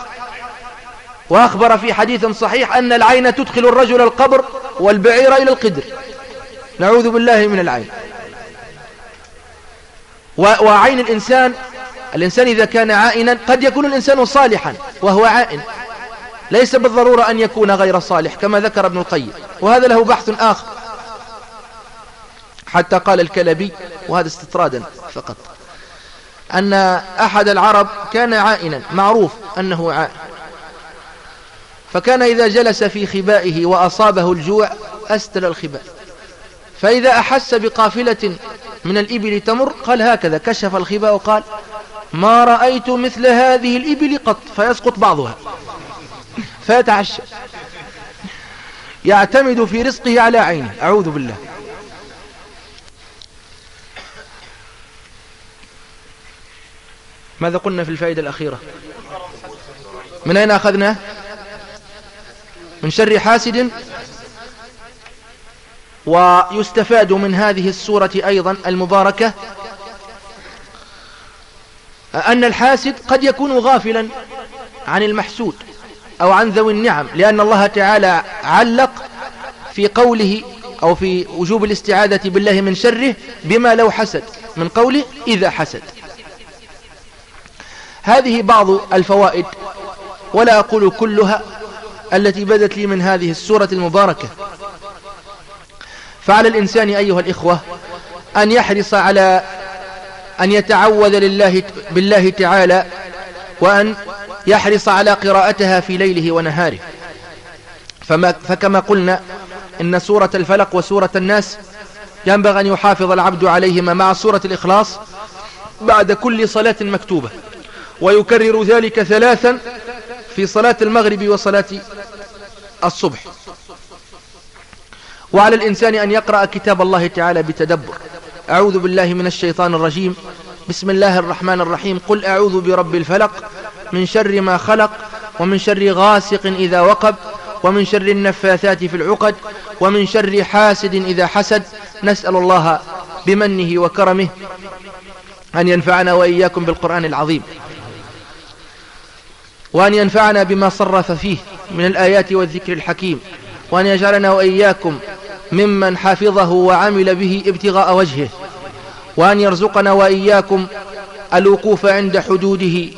وأخبر في حديث صحيح أن العين تدخل الرجل القبر والبعير إلى القدر. نعوذ بالله من العين. وعين الإنسان الإنسان إذا كان عائنا قد يكون الإنسان صالحا وهو عائن. ليس بالضرورة أن يكون غير صالح كما ذكر ابن القيم. وهذا له بحث آخر. حتى قال الكلبي وهذا استطرادا فقط أن أحد العرب كان عائنا معروف أنه عائن. فكان إذا جلس في خبائه وأصابه الجوع أستل الخباء. فإذا أحس بقافلة من الإبل تمر قال هكذا كشف الخباء وقال ما رأيت مثل هذه الإبل قط. فيسقط بعضها. فيتعشى. يعتمد في رزقه على عينه. أعوذ بالله. ماذا قلنا في الفائدة الأخيرة؟ من أين أخذنا من شر حاسد. ويستفاد من هذه السورة أيضا المباركة أن الحاسد قد يكون غافلا عن المحسود أو عن ذوي النعم لأن الله تعالى علق في قوله أو في وجوب الاستعاذة بالله من شره بما لو حسد من قوله إذا حسد. هذه بعض الفوائد ولا أقول كلها التي بدت لي من هذه السورة المباركة. فعلى الإنسان أيها الإخوة أن يحرص على أن يتعوذ لله بالله تعالى وأن يحرص على قراءتها في ليله ونهاره. فما فكما قلنا إن سورة الفلق وسورة الناس ينبغي أن يحافظ العبد عليهما مع سورة الإخلاص بعد كل صلاة مكتوبة. ويكرر ذلك ثلاثا في صلاة المغرب وصلاة الصبح. وعلى الإنسان أن يقرأ كتاب الله تعالى بتدبر. أعوذ بالله من الشيطان الرجيم. بسم الله الرحمن الرحيم. قل أعوذ برب الفلق من شر ما خلق ومن شر غاسق إذا وقب ومن شر النفاثات في العقد ومن شر حاسد إذا حسد. نسأل الله بمنه وكرمه أن ينفعنا وإياكم بالقرآن العظيم. وأن ينفعنا بما صرف فيه. من الآيات والذكر الحكيم وأن يجعلنا وإياكم ممن حفظه وعمل به ابتغاء وجهه وأن يرزقنا وإياكم الوقوف عند حدوده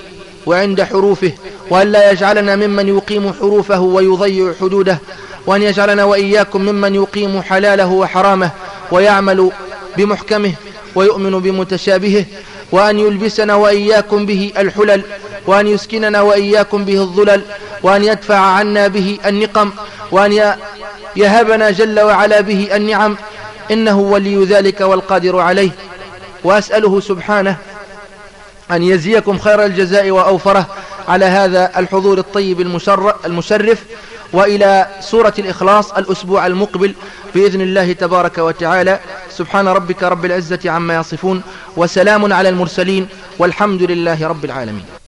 وعند حروفه وأن لا يجعلنا ممن يقيم حروفه ويضيع حدوده وأن يجعلنا وإياكم ممن يقيم حلاله وحرامه ويعمل بمحكمه ويؤمن بمتشابهه وأن يلبسنا وإياكم به الحلل وأن يسكننا وإياكم به الظلل وأن يدفع عنا به النقم وأن يهبنا جل وعلا به النعم. إنه ولي ذلك والقادر عليه. وأسأله سبحانه أن يزيكم خير الجزاء وأوفره على هذا الحضور الطيب المشرف. وإلى سورة الإخلاص الأسبوع المقبل بإذن الله تبارك وتعالى. سبحان ربك رب العزة عما يصفون وسلام على المرسلين والحمد لله رب العالمين.